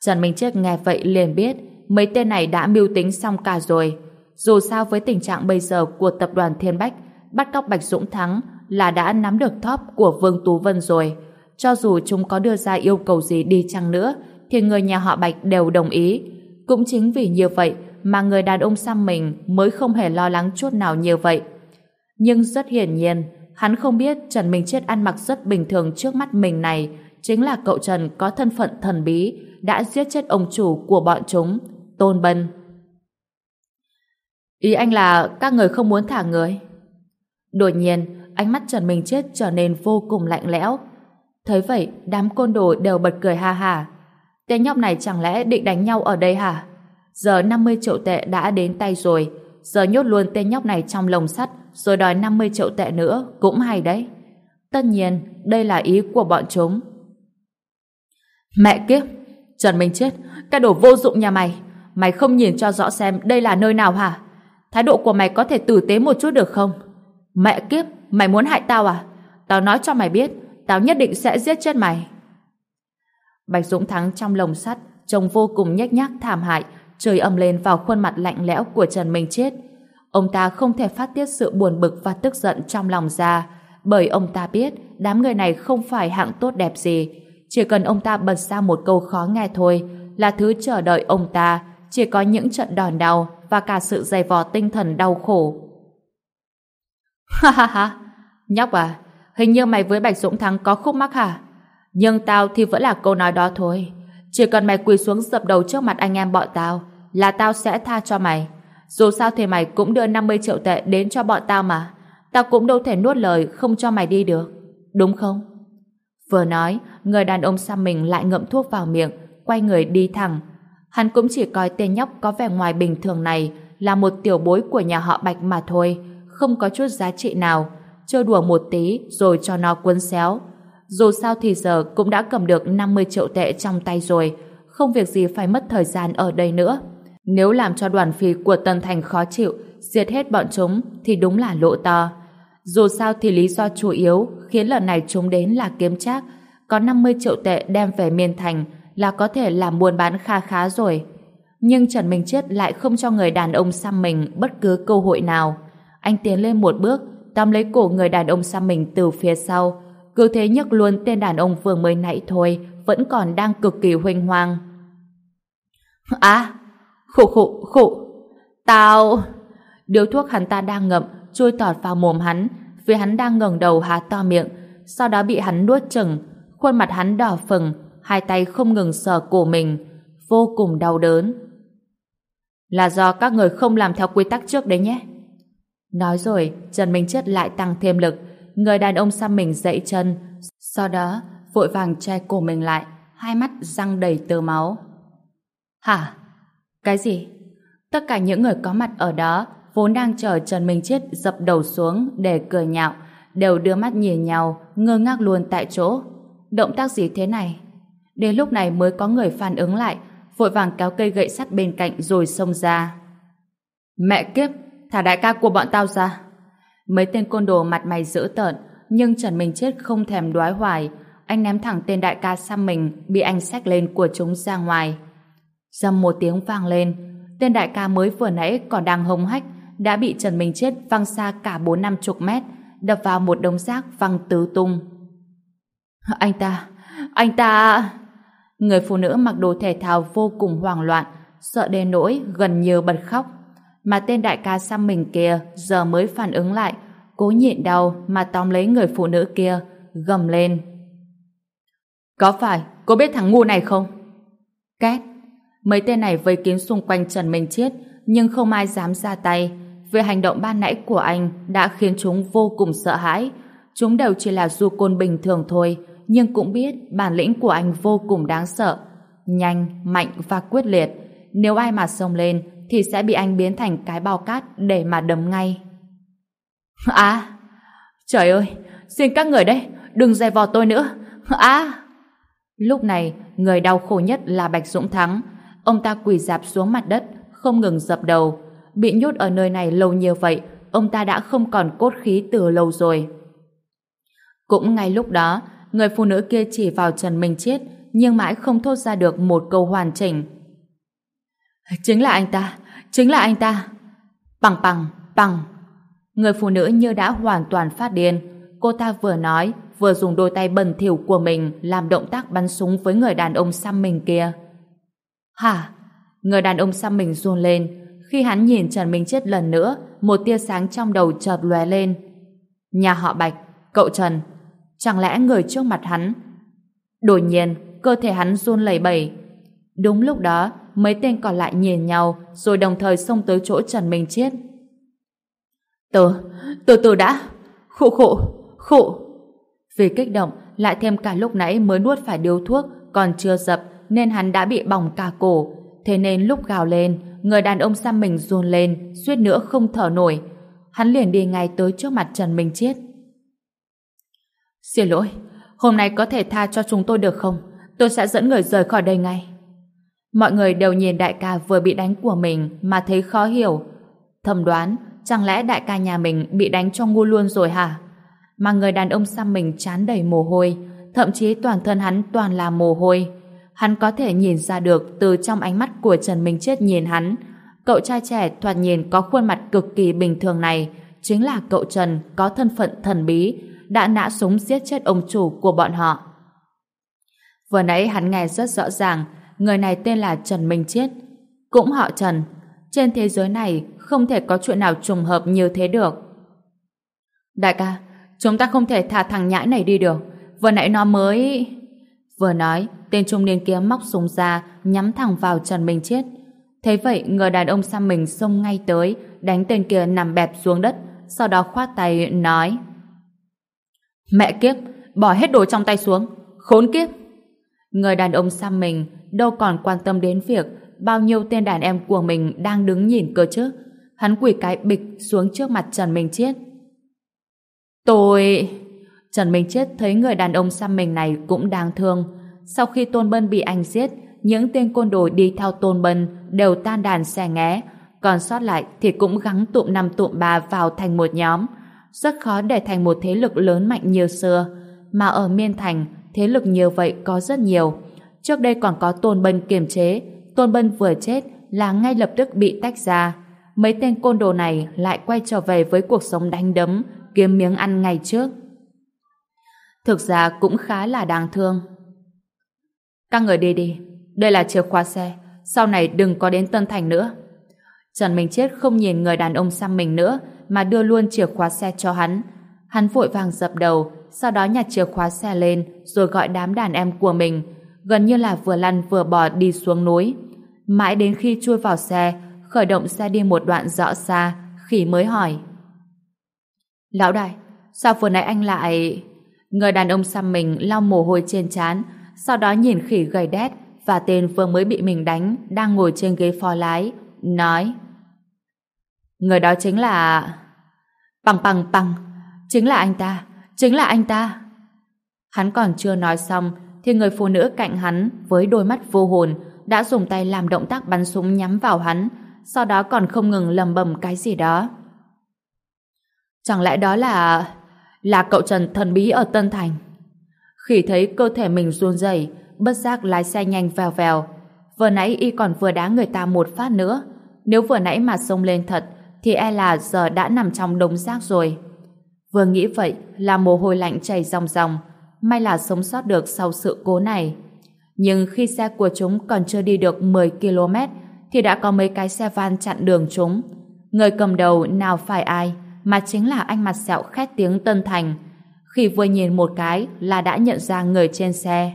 Trần Minh Chết nghe vậy liền biết mấy tên này đã mưu tính xong cả rồi. Dù sao với tình trạng bây giờ của tập đoàn Thiên Bách, bắt cóc Bạch Dũng Thắng là đã nắm được top của Vương Tú Vân rồi. Cho dù chúng có đưa ra yêu cầu gì đi chăng nữa, thì người nhà họ Bạch đều đồng ý. Cũng chính vì như vậy mà người đàn ông xăm mình mới không hề lo lắng chút nào như vậy. Nhưng rất hiển nhiên, hắn không biết Trần Minh Chết ăn mặc rất bình thường trước mắt mình này chính là cậu Trần có thân phận thần bí đã giết chết ông chủ của bọn chúng, Tôn Bân. Ý anh là các người không muốn thả người. Đột nhiên, ánh mắt Trần Minh Chết trở nên vô cùng lạnh lẽo. Thấy vậy, đám côn đồ đều bật cười ha ha. Tên nhóc này chẳng lẽ định đánh nhau ở đây hả? Giờ 50 triệu tệ đã đến tay rồi. Giờ nhốt luôn tên nhóc này trong lồng sắt rồi đòi 50 triệu tệ nữa cũng hay đấy. Tất nhiên, đây là ý của bọn chúng. Mẹ kiếp! Trần Minh Chết, cái đồ vô dụng nhà mày. Mày không nhìn cho rõ xem đây là nơi nào hả? Thái độ của mày có thể tử tế một chút được không? Mẹ kiếp, mày muốn hại tao à? Tao nói cho mày biết, tao nhất định sẽ giết chết mày. Bạch Dũng Thắng trong lồng sắt, trông vô cùng nhếch nhác thảm hại, trời âm lên vào khuôn mặt lạnh lẽo của Trần Minh Chết. Ông ta không thể phát tiết sự buồn bực và tức giận trong lòng ra, bởi ông ta biết đám người này không phải hạng tốt đẹp gì. Chỉ cần ông ta bật ra một câu khó nghe thôi là thứ chờ đợi ông ta chỉ có những trận đòn đau và cả sự dày vò tinh thần đau khổ. Ha ha ha, nhóc à, hình như mày với Bạch Dũng Thắng có khúc mắc hả? Nhưng tao thì vẫn là câu nói đó thôi. Chỉ cần mày quỳ xuống dập đầu trước mặt anh em bọn tao là tao sẽ tha cho mày. Dù sao thì mày cũng đưa 50 triệu tệ đến cho bọn tao mà. Tao cũng đâu thể nuốt lời không cho mày đi được. Đúng không? Vừa nói, người đàn ông xăm mình lại ngậm thuốc vào miệng, quay người đi thẳng. Hắn cũng chỉ coi tên nhóc có vẻ ngoài bình thường này là một tiểu bối của nhà họ Bạch mà thôi, không có chút giá trị nào. Chơi đùa một tí rồi cho nó cuốn xéo. Dù sao thì giờ cũng đã cầm được 50 triệu tệ trong tay rồi, không việc gì phải mất thời gian ở đây nữa. Nếu làm cho đoàn phi của Tân Thành khó chịu, diệt hết bọn chúng thì đúng là lộ to. Dù sao thì lý do chủ yếu khiến lần này chúng đến là kiếm trác, có 50 triệu tệ đem về miền thành là có thể làm buôn bán kha khá rồi. Nhưng Trần Minh Chết lại không cho người đàn ông xăm mình bất cứ cơ hội nào. Anh tiến lên một bước, tóm lấy cổ người đàn ông xăm mình từ phía sau, cứ thế nhấc luôn tên đàn ông vừa mới nãy thôi, vẫn còn đang cực kỳ huênh hoang. À, khổ khổ khổ, tao... Điếu thuốc hắn ta đang ngậm, chui tọt vào mồm hắn, vì hắn đang ngẩng đầu há to miệng, sau đó bị hắn nuốt chừng, khuôn mặt hắn đỏ phừng, hai tay không ngừng sờ cổ mình, vô cùng đau đớn. Là do các người không làm theo quy tắc trước đấy nhé. Nói rồi, Trần Minh Chết lại tăng thêm lực, người đàn ông xăm mình dậy chân, sau đó vội vàng che cổ mình lại, hai mắt răng đầy tơ máu. Hả? Cái gì? Tất cả những người có mặt ở đó vốn đang chờ Trần Minh Chết dập đầu xuống để cười nhạo, đều đưa mắt nhìn nhau, ngơ ngác luôn tại chỗ. Động tác gì thế này? Đến lúc này mới có người phản ứng lại, vội vàng kéo cây gậy sắt bên cạnh rồi xông ra. Mẹ kiếp, thả đại ca của bọn tao ra. Mấy tên côn đồ mặt mày dữ tợn, nhưng Trần Minh Chết không thèm đoái hoài, anh ném thẳng tên đại ca xăm mình bị anh xách lên của chúng ra ngoài. Dầm một tiếng vang lên, tên đại ca mới vừa nãy còn đang hống hách, đã bị Trần Minh Chết văng xa cả bốn năm chục mét, đập vào một đống rác văng tứ tung. Anh ta, anh ta... Người phụ nữ mặc đồ thể thao vô cùng hoảng loạn, sợ đến nỗi gần như bật khóc. Mà tên đại ca xăm mình kia giờ mới phản ứng lại, cố nhịn đau mà tóm lấy người phụ nữ kia, gầm lên. Có phải cô biết thằng ngu này không? Két. Mấy tên này vây kín xung quanh Trần Minh Chiết, nhưng không ai dám ra tay. Về hành động ban nãy của anh đã khiến chúng vô cùng sợ hãi. Chúng đều chỉ là du côn bình thường thôi, nhưng cũng biết bản lĩnh của anh vô cùng đáng sợ. Nhanh, mạnh và quyết liệt. Nếu ai mà xông lên thì sẽ bị anh biến thành cái bao cát để mà đấm ngay. À! Trời ơi! Xin các người đấy! Đừng dè vò tôi nữa! À! Lúc này, người đau khổ nhất là Bạch Dũng Thắng. Ông ta quỳ dạp xuống mặt đất, không ngừng dập đầu. Bị nhốt ở nơi này lâu như vậy, ông ta đã không còn cốt khí từ lâu rồi. Cũng ngay lúc đó, người phụ nữ kia chỉ vào Trần Minh Chết, nhưng mãi không thốt ra được một câu hoàn chỉnh. Chính là anh ta, chính là anh ta. Bằng bằng, bằng. Người phụ nữ như đã hoàn toàn phát điên. Cô ta vừa nói, vừa dùng đôi tay bẩn thỉu của mình làm động tác bắn súng với người đàn ông xăm mình kia. Hả? Người đàn ông xăm mình run lên. Khi hắn nhìn Trần Minh Chết lần nữa, một tia sáng trong đầu chợt lóe lên. Nhà họ Bạch, cậu Trần, chẳng lẽ người trước mặt hắn? Đột nhiên, cơ thể hắn run lẩy bẩy. Đúng lúc đó, mấy tên còn lại nhìn nhau rồi đồng thời xông tới chỗ Trần Minh Chết. Từ, từ từ đã. Khụ khụ, khụ. Vì kích động, lại thêm cả lúc nãy mới nuốt phải điếu thuốc còn chưa dập nên hắn đã bị bỏng cả cổ. Thế nên lúc gào lên, người đàn ông xăm mình run lên, suýt nữa không thở nổi. Hắn liền đi ngay tới trước mặt Trần Minh Chết. Xin lỗi, hôm nay có thể tha cho chúng tôi được không? Tôi sẽ dẫn người rời khỏi đây ngay. Mọi người đều nhìn đại ca vừa bị đánh của mình mà thấy khó hiểu. Thầm đoán, chẳng lẽ đại ca nhà mình bị đánh cho ngu luôn rồi hả? Mà người đàn ông xăm mình chán đầy mồ hôi, thậm chí toàn thân hắn toàn là mồ hôi. Hắn có thể nhìn ra được từ trong ánh mắt của Trần Minh Chết nhìn hắn. Cậu trai trẻ thoạt nhìn có khuôn mặt cực kỳ bình thường này, chính là cậu Trần có thân phận thần bí, đã nã súng giết chết ông chủ của bọn họ. Vừa nãy hắn nghe rất rõ ràng, người này tên là Trần Minh Chiết, cũng họ Trần. Trên thế giới này không thể có chuyện nào trùng hợp như thế được. Đại ca, chúng ta không thể thả thằng nhãi này đi được. Vừa nãy nó mới... Vừa nói, tên trung niên kia móc súng ra, nhắm thẳng vào Trần Minh Chiết. Thế vậy, người đàn ông xăm mình xông ngay tới, đánh tên kia nằm bẹp xuống đất, sau đó khoát tay, nói Mẹ kiếp, bỏ hết đồ trong tay xuống, khốn kiếp. Người đàn ông xăm mình đâu còn quan tâm đến việc bao nhiêu tên đàn em của mình đang đứng nhìn cơ chứ. Hắn quỳ cái bịch xuống trước mặt Trần Minh Chết. Tôi... Trần Minh Chết thấy người đàn ông xăm mình này cũng đáng thương. Sau khi Tôn Bân bị anh giết, những tên côn đồ đi theo Tôn Bân đều tan đàn xe ngé, còn sót lại thì cũng gắng tụm năm tụm ba vào thành một nhóm. Rất khó để thành một thế lực lớn mạnh như xưa. Mà ở Miên Thành, thế lực như vậy có rất nhiều. Trước đây còn có Tôn Bân kiềm chế, Tôn Bân vừa chết là ngay lập tức bị tách ra. Mấy tên côn đồ này lại quay trở về với cuộc sống đánh đấm, kiếm miếng ăn ngày trước. Thực ra cũng khá là đáng thương. Các người đi đi, đây là chìa khóa xe, sau này đừng có đến Tân Thành nữa. Trần Minh Chết không nhìn người đàn ông xăm mình nữa, mà đưa luôn chìa khóa xe cho hắn. Hắn vội vàng dập đầu, sau đó nhặt chìa khóa xe lên, rồi gọi đám đàn em của mình, gần như là vừa lăn vừa bò đi xuống núi. Mãi đến khi chui vào xe, khởi động xe đi một đoạn rõ xa, khỉ mới hỏi. Lão đại, sao vừa nãy anh lại... Người đàn ông xăm mình lau mồ hôi trên trán, sau đó nhìn khỉ gầy đét và tên vừa mới bị mình đánh đang ngồi trên ghế phó lái, nói Người đó chính là... Bằng bằng bằng, chính là anh ta, chính là anh ta. Hắn còn chưa nói xong thì người phụ nữ cạnh hắn với đôi mắt vô hồn đã dùng tay làm động tác bắn súng nhắm vào hắn, sau đó còn không ngừng lầm bầm cái gì đó. Chẳng lẽ đó là... là cậu Trần thần bí ở Tân Thành? Khi thấy cơ thể mình run rẩy, bất giác lái xe nhanh vèo vèo. Vừa nãy y còn vừa đá người ta một phát nữa. Nếu vừa nãy mà xông lên thật, thì e là giờ đã nằm trong đống rác rồi. Vừa nghĩ vậy là mồ hôi lạnh chảy ròng ròng, may là sống sót được sau sự cố này. Nhưng khi xe của chúng còn chưa đi được 10 km thì đã có mấy cái xe van chặn đường chúng. Người cầm đầu nào phải ai mà chính là anh mặt sẹo khét tiếng Tân Thành. Khi vừa nhìn một cái là đã nhận ra người trên xe.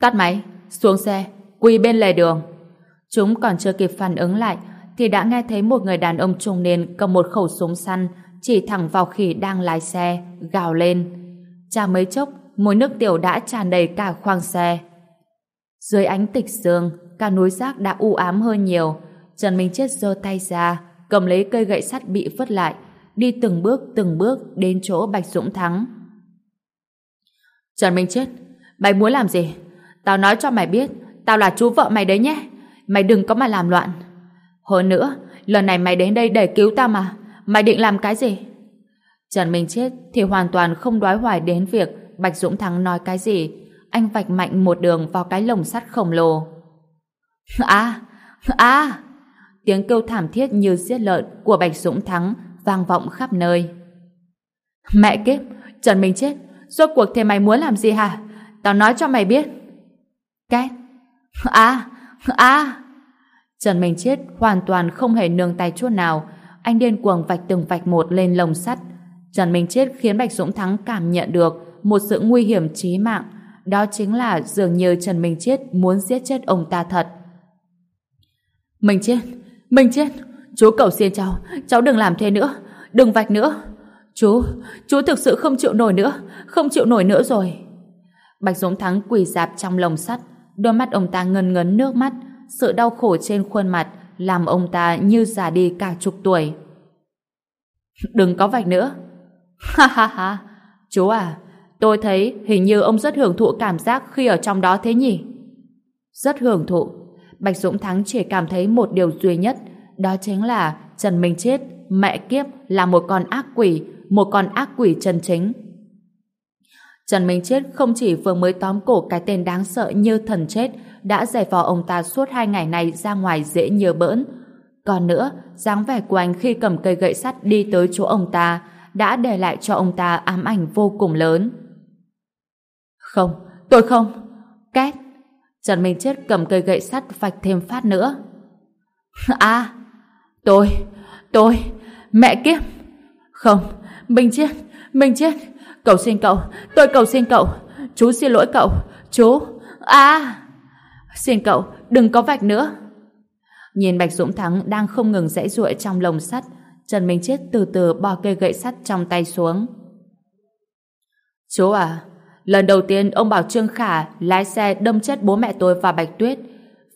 Tắt máy, xuống xe, quỳ bên lề đường. Chúng còn chưa kịp phản ứng lại thì đã nghe thấy một người đàn ông trung niên cầm một khẩu súng săn chỉ thẳng vào khỉ đang lái xe, gào lên. Chả mấy chốc, mùi nước tiểu đã tràn đầy cả khoang xe. Dưới ánh tịch sương, cả núi rác đã u ám hơn nhiều. Trần Minh Chết giơ tay ra, cầm lấy cây gậy sắt bị vứt lại, đi từng bước từng bước đến chỗ Bạch Dũng Thắng. Trần Minh Chết, mày muốn làm gì? Tao nói cho mày biết, tao là chú vợ mày đấy nhé. Mày đừng có mà làm loạn. Hơn nữa, lần này mày đến đây để cứu ta mà. Mày định làm cái gì? Trần Minh Chết thì hoàn toàn không đoái hoài đến việc Bạch Dũng Thắng nói cái gì. Anh vạch mạnh một đường vào cái lồng sắt khổng lồ. À! À! Tiếng kêu thảm thiết như giết lợn của Bạch Dũng Thắng vang vọng khắp nơi. Mẹ kiếp! Trần Minh Chết! Rốt cuộc thì mày muốn làm gì hả? Tao nói cho mày biết. Két! À! À! Trần Minh Chết hoàn toàn không hề nương tay chút nào. Anh điên cuồng vạch từng vạch một lên lồng sắt. Trần Minh Chết khiến Bạch Dũng Thắng cảm nhận được một sự nguy hiểm chí mạng. Đó chính là dường như Trần Minh Chết muốn giết chết ông ta thật. Minh Chết! Minh Chết! Chú cầu xin cháu, cháu đừng làm thế nữa, đừng vạch nữa. Chú, chú thực sự không chịu nổi nữa, không chịu nổi nữa rồi. Bạch Dũng Thắng quỳ dạp trong lồng sắt, đôi mắt ông ta ngân ngấn nước mắt, sự đau khổ trên khuôn mặt làm ông ta như già đi cả chục tuổi. Đừng có vạch nữa. Ha ha ha, chú à, tôi thấy hình như ông rất hưởng thụ cảm giác khi ở trong đó thế nhỉ? Rất hưởng thụ. Bạch Dũng Thắng chỉ cảm thấy một điều duy nhất, đó chính là Trần Minh Chết, mẹ kiếp là một con ác quỷ, một con ác quỷ chân chính. Trần Minh Chết không chỉ vừa mới tóm cổ cái tên đáng sợ như thần chết đã giải vò ông ta suốt hai ngày này ra ngoài dễ nhớ bỡn. Còn nữa, dáng vẻ của anh khi cầm cây gậy sắt đi tới chỗ ông ta đã để lại cho ông ta ám ảnh vô cùng lớn. Không, tôi không. Két. Trần Minh Chết cầm cây gậy sắt vạch thêm phát nữa. À, tôi, tôi, mẹ kiếp. Không, Minh Chết, Minh Chết, cầu xin cậu, tôi cầu xin cậu, chú xin lỗi cậu, chú, à, xin cậu, đừng có vạch nữa. Nhìn Bạch Dũng Thắng đang không ngừng dãy ruội trong lồng sắt, Trần Minh Chết từ từ bỏ cây gậy sắt trong tay xuống. Chú à, Lần đầu tiên ông bảo Trương Khả lái xe đâm chết bố mẹ tôi và Bạch Tuyết.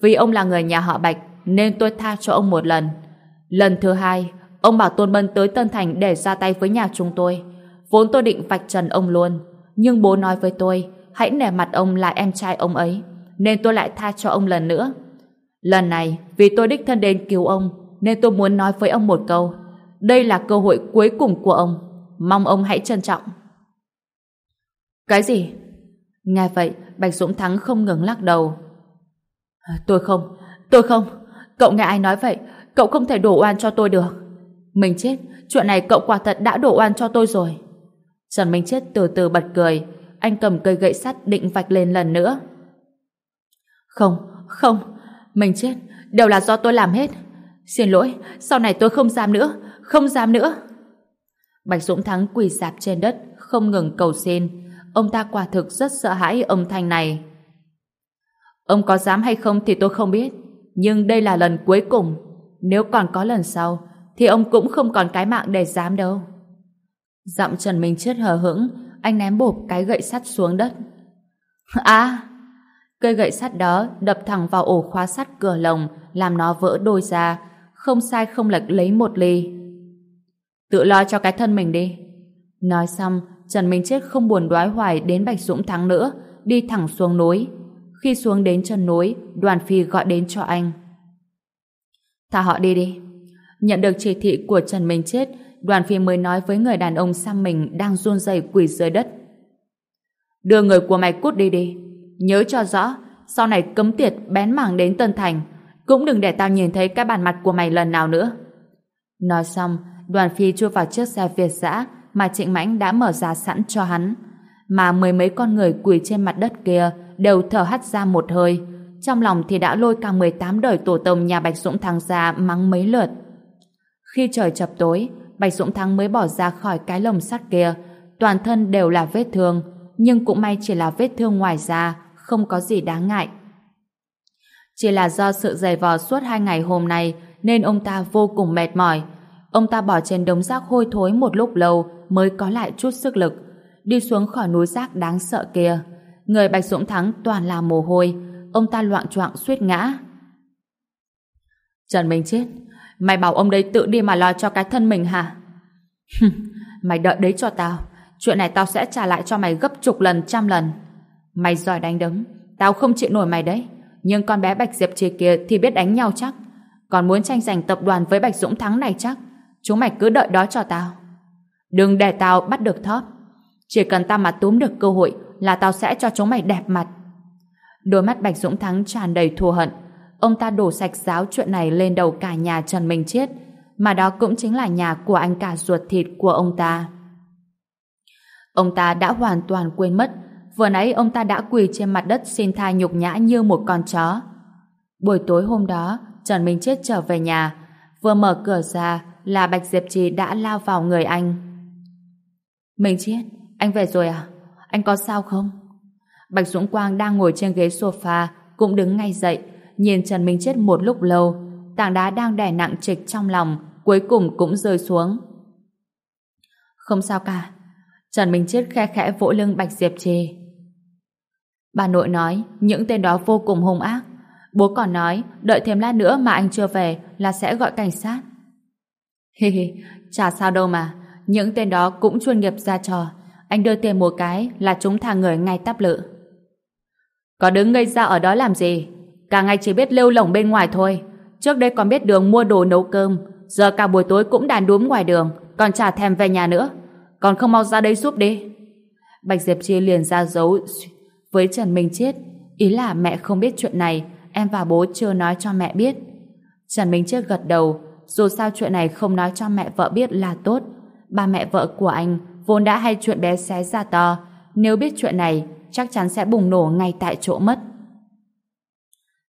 Vì ông là người nhà họ Bạch nên tôi tha cho ông một lần. Lần thứ hai, ông bảo Tôn Bân tới Tân Thành để ra tay với nhà chúng tôi. Vốn tôi định vạch trần ông luôn. Nhưng bố nói với tôi hãy nể mặt ông là em trai ông ấy. Nên tôi lại tha cho ông lần nữa. Lần này, vì tôi đích thân đến cứu ông nên tôi muốn nói với ông một câu. Đây là cơ hội cuối cùng của ông. Mong ông hãy trân trọng. Cái gì? Nghe vậy, Bạch Dũng Thắng không ngừng lắc đầu. À, tôi không, tôi không. Cậu nghe ai nói vậy? Cậu không thể đổ oan cho tôi được. Mình chết, chuyện này cậu quả thật đã đổ oan cho tôi rồi. Trần Minh Chết từ từ bật cười. Anh cầm cây gậy sắt định vạch lên lần nữa. Không, không. Mình chết, đều là do tôi làm hết. Xin lỗi, sau này tôi không dám nữa, không dám nữa. Bạch Dũng Thắng quỳ dạp trên đất, không ngừng cầu xin. Ông ta quả thực rất sợ hãi âm thanh này. Ông có dám hay không thì tôi không biết. Nhưng đây là lần cuối cùng. Nếu còn có lần sau, thì ông cũng không còn cái mạng để dám đâu. Giọng Trần Minh Chết hờ hững, anh ném bộp cái gậy sắt xuống đất. À! Cây gậy sắt đó đập thẳng vào ổ khóa sắt cửa lồng, làm nó vỡ đôi ra, không sai không lệch lấy một ly. Tự lo cho cái thân mình đi. Nói xong, Trần Minh Chết không buồn đoái hoài đến Bạch Dũng Thắng nữa, đi thẳng xuống núi. Khi xuống đến chân núi, đoàn phi gọi đến cho anh. Thả họ đi đi. Nhận được chỉ thị của Trần Minh Chết, đoàn phi mới nói với người đàn ông xăm mình đang run rẩy quỳ dưới đất. Đưa người của mày cút đi đi. Nhớ cho rõ, sau này cấm tiệt bén mảng đến Tân Thành, cũng đừng để tao nhìn thấy cái bàn mặt của mày lần nào nữa. Nói xong, đoàn phi chui vào chiếc xe Việt dã mà Trịnh Mãnh đã mở ra sẵn cho hắn. Mà mười mấy con người quỳ trên mặt đất kia đều thở hắt ra một hơi. Trong lòng thì đã lôi cả 18 đời tổ tông nhà Bạch Dũng Thắng ra mắng mấy lượt. Khi trời chập tối, Bạch Dũng Thắng mới bỏ ra khỏi cái lồng sắt kia. Toàn thân đều là vết thương, nhưng cũng may chỉ là vết thương ngoài da, không có gì đáng ngại. Chỉ là do sự dày vò suốt hai ngày hôm nay nên ông ta vô cùng mệt mỏi. Ông ta bỏ trên đống rác hôi thối một lúc lâu mới có lại chút sức lực. Đi xuống khỏi núi rác đáng sợ kia. Người Bạch Dũng Thắng toàn là mồ hôi. Ông ta loạn choạng suýt ngã. Trần Minh chết. Mày bảo ông đấy tự đi mà lo cho cái thân mình hả? mày đợi đấy cho tao. Chuyện này tao sẽ trả lại cho mày gấp chục lần, trăm lần. Mày giỏi đánh đấm. Tao không chịu nổi mày đấy. Nhưng con bé Bạch Diệp Trì kia thì biết đánh nhau chắc. Còn muốn tranh giành tập đoàn với Bạch Dũng Thắng này chắc. Chúng mày cứ đợi đó cho tao. Đừng để tao bắt được thóp. Chỉ cần tao mà túm được cơ hội là tao sẽ cho chúng mày đẹp mặt. Đôi mắt Bạch Dũng Thắng tràn đầy thù hận. Ông ta đổ sạch giáo chuyện này lên đầu cả nhà Trần Minh Chiết, mà đó cũng chính là nhà của anh cả ruột thịt của ông ta. Ông ta đã hoàn toàn quên mất vừa nãy ông ta đã quỳ trên mặt đất xin tha nhục nhã như một con chó. Buổi tối hôm đó, Trần Minh Chết trở về nhà, vừa mở cửa ra là Bạch Diệp Trì đã lao vào người anh. Minh Chết, anh về rồi à? Anh có sao không? Bạch Dũng Quang đang ngồi trên ghế sofa, cũng đứng ngay dậy, nhìn Trần Minh Chết một lúc lâu, tảng đá đang đè nặng trịch trong lòng, cuối cùng cũng rơi xuống. Không sao cả. Trần Minh Chết khe khẽ vỗ lưng Bạch Diệp Trì. Bà nội nói, những tên đó vô cùng hung ác. Bố còn nói, đợi thêm lát nữa mà anh chưa về là sẽ gọi cảnh sát. Hi hi, chả sao đâu mà. Những tên đó cũng chuyên nghiệp ra trò. Anh đưa tiền một cái là chúng thả người ngay tắp lự. Có đứng ngây ra ở đó làm gì? Cả ngày chỉ biết lêu lỏng bên ngoài thôi. Trước đây còn biết đường mua đồ nấu cơm. Giờ cả buổi tối cũng đàn đúm ngoài đường. Còn chả thèm về nhà nữa. Còn không mau ra đây giúp đi. Bạch Diệp Chi liền ra dấu với Trần Minh Chết. Ý là mẹ không biết chuyện này, em và bố chưa nói cho mẹ biết. Trần Minh Chết gật đầu, dù sao chuyện này không nói cho mẹ vợ biết là tốt. Ba mẹ vợ của anh vốn đã hay chuyện bé xé ra to, nếu biết chuyện này, chắc chắn sẽ bùng nổ ngay tại chỗ mất.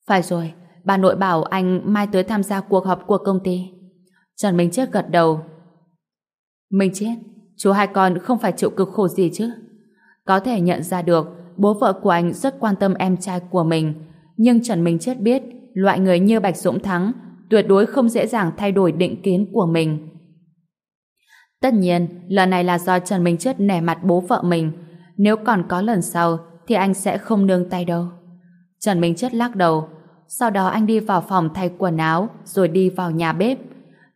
Phải rồi, bà nội bảo anh mai tới tham gia cuộc họp của công ty. Trần Minh Chết gật đầu. Minh Chết, chú hai con không phải chịu cực khổ gì chứ? Có thể nhận ra được bố vợ của anh rất quan tâm em trai của mình. Nhưng Trần Minh Chết biết, loại người như Bạch Dũng Thắng tuyệt đối không dễ dàng thay đổi định kiến của mình. Tất nhiên, lần này là do Trần Minh Chết nẻ mặt bố vợ mình. Nếu còn có lần sau thì anh sẽ không nương tay đâu. Trần Minh chất lắc đầu. Sau đó anh đi vào phòng thay quần áo rồi đi vào nhà bếp.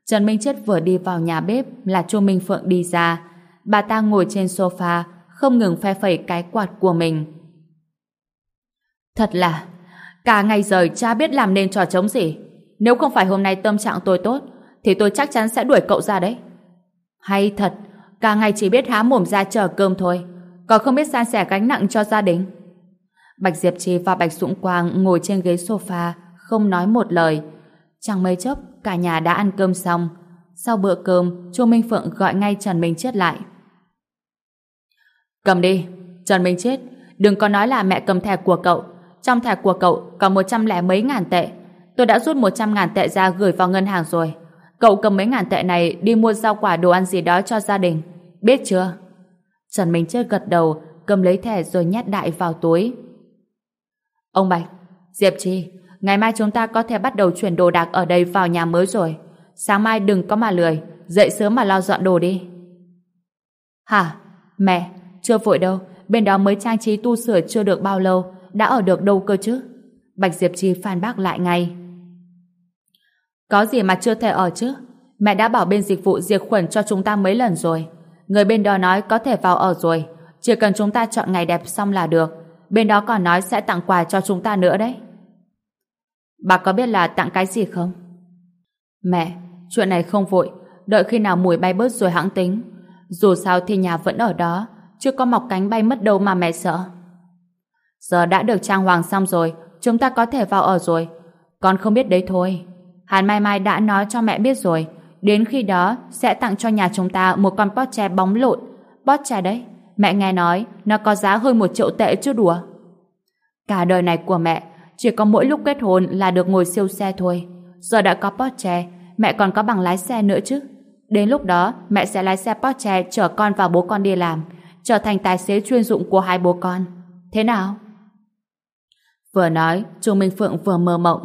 Trần Minh Chất vừa đi vào nhà bếp là Chu Minh Phượng đi ra. Bà ta ngồi trên sofa không ngừng phe phẩy cái quạt của mình. Thật là cả ngày rời cha biết làm nên trò chống gì. Nếu không phải hôm nay tâm trạng tôi tốt thì tôi chắc chắn sẽ đuổi cậu ra đấy. Hay thật, cả ngày chỉ biết há mồm ra chờ cơm thôi, còn không biết san sẻ gánh nặng cho gia đình. Bạch Diệp Trì và Bạch Dũng Quang ngồi trên ghế sofa, không nói một lời. Chẳng mấy chốc, cả nhà đã ăn cơm xong. Sau bữa cơm, Chu Minh Phượng gọi ngay Trần Minh Chết lại. Cầm đi, Trần Minh Chết, đừng có nói là mẹ cầm thẻ của cậu. Trong thẻ của cậu có một trăm lẻ mấy ngàn tệ. Tôi đã rút một trăm ngàn tệ ra gửi vào ngân hàng rồi. Cậu cầm mấy ngàn tệ này đi mua rau quả đồ ăn gì đó cho gia đình. Biết chưa? Trần Minh Chết gật đầu, cầm lấy thẻ rồi nhét đại vào túi. Ông Bạch, Diệp Chi, ngày mai chúng ta có thể bắt đầu chuyển đồ đạc ở đây vào nhà mới rồi. Sáng mai đừng có mà lười, dậy sớm mà lo dọn đồ đi. Hả? Mẹ, chưa vội đâu, bên đó mới trang trí tu sửa chưa được bao lâu, đã ở được đâu cơ chứ? Bạch Diệp Chi phản bác lại ngay. Có gì mà chưa thể ở chứ? Mẹ đã bảo bên dịch vụ diệt khuẩn cho chúng ta mấy lần rồi. Người bên đó nói có thể vào ở rồi. Chỉ cần chúng ta chọn ngày đẹp xong là được. Bên đó còn nói sẽ tặng quà cho chúng ta nữa đấy. Bà có biết là tặng cái gì không? Mẹ, chuyện này không vội. Đợi khi nào mùi bay bớt rồi hãng tính. Dù sao thì nhà vẫn ở đó. Chưa có mọc cánh bay mất đâu mà mẹ sợ. Giờ đã được trang hoàng xong rồi. Chúng ta có thể vào ở rồi. Con không biết đấy thôi. Hàn Mai Mai đã nói cho mẹ biết rồi. Đến khi đó sẽ tặng cho nhà chúng ta một con Porsche bóng lộn. Porsche đấy. Mẹ nghe nói nó có giá hơn một triệu tệ chứ đùa. Cả đời này của mẹ chỉ có mỗi lúc kết hôn là được ngồi siêu xe thôi. Giờ đã có Porsche, mẹ còn có bằng lái xe nữa chứ. Đến lúc đó, mẹ sẽ lái xe Porsche chở con và bố con đi làm, trở thành tài xế chuyên dụng của hai bố con. Thế nào? Vừa nói, Trung Minh Phượng vừa mơ mộng.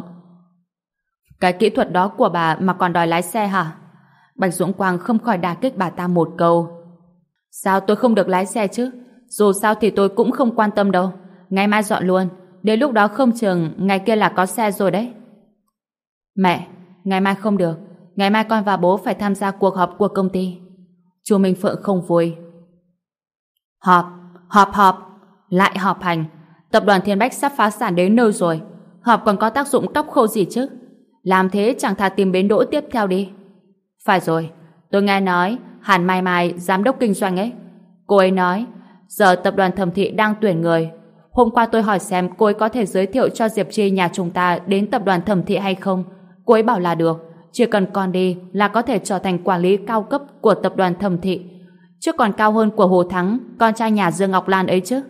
Cái kỹ thuật đó của bà mà còn đòi lái xe hả? Bạch Dũng Quang không khỏi đả kích bà ta một câu. Sao tôi không được lái xe chứ? Dù sao thì tôi cũng không quan tâm đâu. Ngày mai dọn luôn. Đến lúc đó không chừng ngày kia là có xe rồi đấy. Mẹ, ngày mai không được. Ngày mai con và bố phải tham gia cuộc họp của công ty. Chú Minh Phượng không vui. Họp, họp họp, lại họp hành. Tập đoàn Thiên Bách sắp phá sản đến nơi rồi. Họp còn có tác dụng tóc khô gì chứ? Làm thế chẳng thà tìm bến đỗ tiếp theo đi. Phải rồi, tôi nghe nói Hàn Mai Mai, giám đốc kinh doanh ấy. Cô ấy nói, giờ tập đoàn thẩm thị đang tuyển người. Hôm qua tôi hỏi xem cô ấy có thể giới thiệu cho Diệp Chi nhà chúng ta đến tập đoàn thẩm thị hay không. Cô ấy bảo là được. Chỉ cần con đi là có thể trở thành quản lý cao cấp của tập đoàn thẩm thị. Chứ còn cao hơn của Hồ Thắng, con trai nhà Dương Ngọc Lan ấy chứ.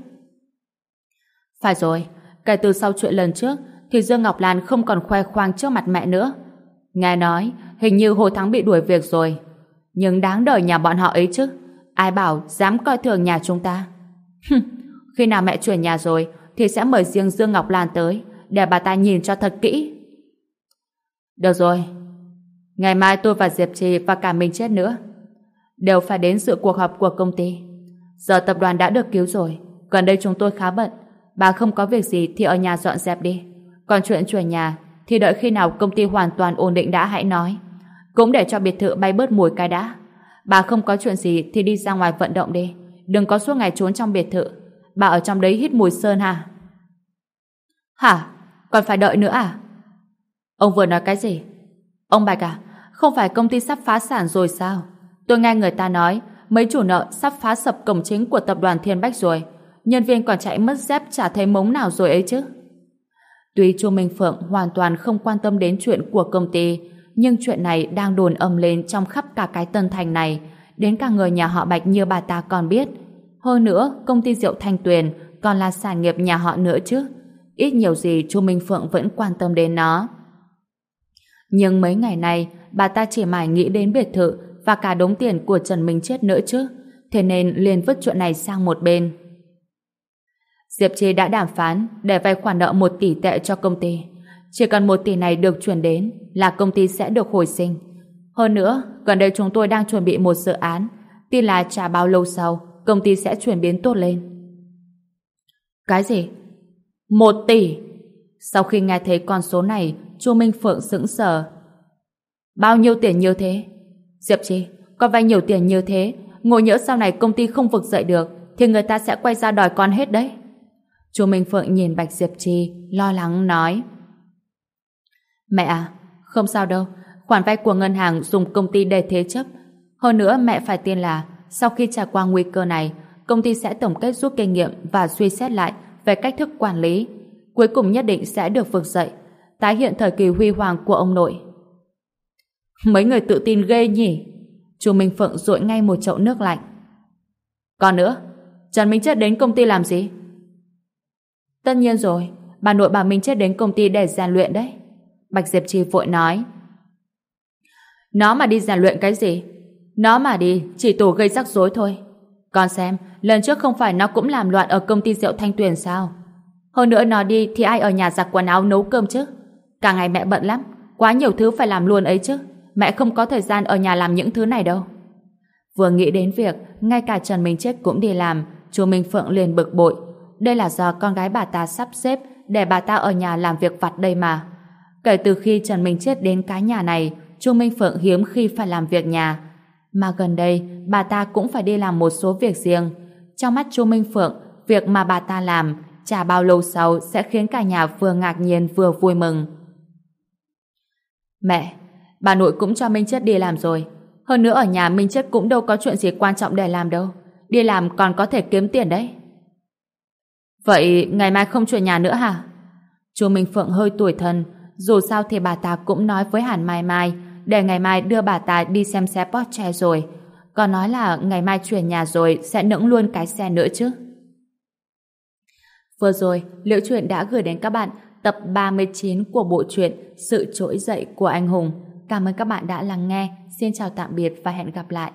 Phải rồi, kể từ sau chuyện lần trước thì Dương Ngọc Lan không còn khoe khoang trước mặt mẹ nữa. Nghe nói, hình như Hồ Thắng bị đuổi việc rồi. Nhưng đáng đời nhà bọn họ ấy chứ. Ai bảo dám coi thường nhà chúng ta. Khi nào mẹ chuyển nhà rồi thì sẽ mời riêng Dương Ngọc Lan tới, để bà ta nhìn cho thật kỹ. Được rồi. Ngày mai tôi và Diệp Trì và cả mình chết nữa. Đều phải đến sự cuộc họp của công ty. Giờ tập đoàn đã được cứu rồi. Gần đây chúng tôi khá bận. Bà không có việc gì thì ở nhà dọn dẹp đi. Còn chuyện chuyển nhà thì đợi khi nào công ty hoàn toàn ổn định đã hãy nói. Cũng để cho biệt thự bay bớt mùi cái đã. Bà không có chuyện gì thì đi ra ngoài vận động đi. Đừng có suốt ngày trốn trong biệt thự. Bà ở trong đấy hít mùi sơn hả? Hả? Còn phải đợi nữa à? Ông vừa nói cái gì? Ông Bạch à? Không phải công ty sắp phá sản rồi sao? Tôi nghe người ta nói mấy chủ nợ sắp phá sập cổng chính của tập đoàn Thiên Bách rồi. Nhân viên còn chạy mất dép chả thấy mống nào rồi ấy chứ. Tuy Chu Minh Phượng hoàn toàn không quan tâm đến chuyện của công ty, nhưng chuyện này đang đồn âm lên trong khắp cả cái tân thành này, đến cả người nhà họ Bạch như bà ta còn biết. Hơn nữa, công ty rượu Thanh Tuyền còn là sản nghiệp nhà họ nữa chứ. Ít nhiều gì Chu Minh Phượng vẫn quan tâm đến nó. Nhưng mấy ngày này, bà ta chỉ mải nghĩ đến biệt thự và cả đống tiền của Trần Minh Chết nữa chứ. Thế nên liền vứt chuyện này sang một bên. Diệp Chi đã đàm phán để vay khoản nợ một tỷ tệ cho công ty. Chỉ cần một tỷ này được chuyển đến là công ty sẽ được hồi sinh. Hơn nữa, gần đây chúng tôi đang chuẩn bị một dự án. Tin là trả bao lâu sau, công ty sẽ chuyển biến tốt lên. Cái gì? Một tỷ! Sau khi nghe thấy con số này, Chu Minh Phượng sững sờ. Bao nhiêu tiền như thế? Diệp Chi, con vay nhiều tiền như thế, ngồi nhỡ sau này công ty không vực dậy được, thì người ta sẽ quay ra đòi con hết đấy. Chu Minh Phượng nhìn Bạch Diệp Chi, lo lắng nói. Mẹ à, không sao đâu, khoản vay của ngân hàng dùng công ty để thế chấp. Hơn nữa mẹ phải tin là sau khi trải qua nguy cơ này, công ty sẽ tổng kết rút kinh nghiệm và suy xét lại về cách thức quản lý. Cuối cùng nhất định sẽ được vực dậy, tái hiện thời kỳ huy hoàng của ông nội. Mấy người tự tin ghê nhỉ? Chú Minh Phượng rội ngay một chậu nước lạnh. Còn nữa, Trần Minh Chết đến công ty làm gì? Tất nhiên rồi, bà nội bà Minh Chết đến công ty để rèn luyện đấy. Bạch Diệp Chi vội nói. Nó mà đi rèn luyện cái gì? Nó mà đi, chỉ tổ gây rắc rối thôi. Con xem, lần trước không phải nó cũng làm loạn ở công ty rượu Thanh Tuyền sao? Hơn nữa nó đi thì ai ở nhà giặt quần áo nấu cơm chứ? Cả ngày mẹ bận lắm, quá nhiều thứ phải làm luôn ấy chứ. Mẹ không có thời gian ở nhà làm những thứ này đâu. Vừa nghĩ đến việc ngay cả Trần Minh Chết cũng đi làm, chú Minh Phượng liền bực bội. Đây là do con gái bà ta sắp xếp để bà ta ở nhà làm việc vặt đây mà. Kể từ khi Trần Minh Chết đến cái nhà này, Chu Minh Phượng hiếm khi phải làm việc nhà. Mà gần đây, bà ta cũng phải đi làm một số việc riêng. Trong mắt Chu Minh Phượng, việc mà bà ta làm chả bao lâu sau sẽ khiến cả nhà vừa ngạc nhiên vừa vui mừng. Mẹ, bà nội cũng cho Minh Chết đi làm rồi. Hơn nữa ở nhà Minh Chết cũng đâu có chuyện gì quan trọng để làm đâu. Đi làm còn có thể kiếm tiền đấy. Vậy ngày mai không chuyển nhà nữa hả? Chu Minh Phượng hơi tuổi thân, dù sao thì bà ta cũng nói với Hàn Mai Mai để ngày mai đưa bà ta đi xem xe Porsche rồi. Còn nói là ngày mai chuyển nhà rồi sẽ nững luôn cái xe nữa chứ. Vừa rồi, Liễu Chuyện đã gửi đến các bạn tập 39 của bộ truyện Sự trỗi dậy của anh hùng. Cảm ơn các bạn đã lắng nghe. Xin chào tạm biệt và hẹn gặp lại.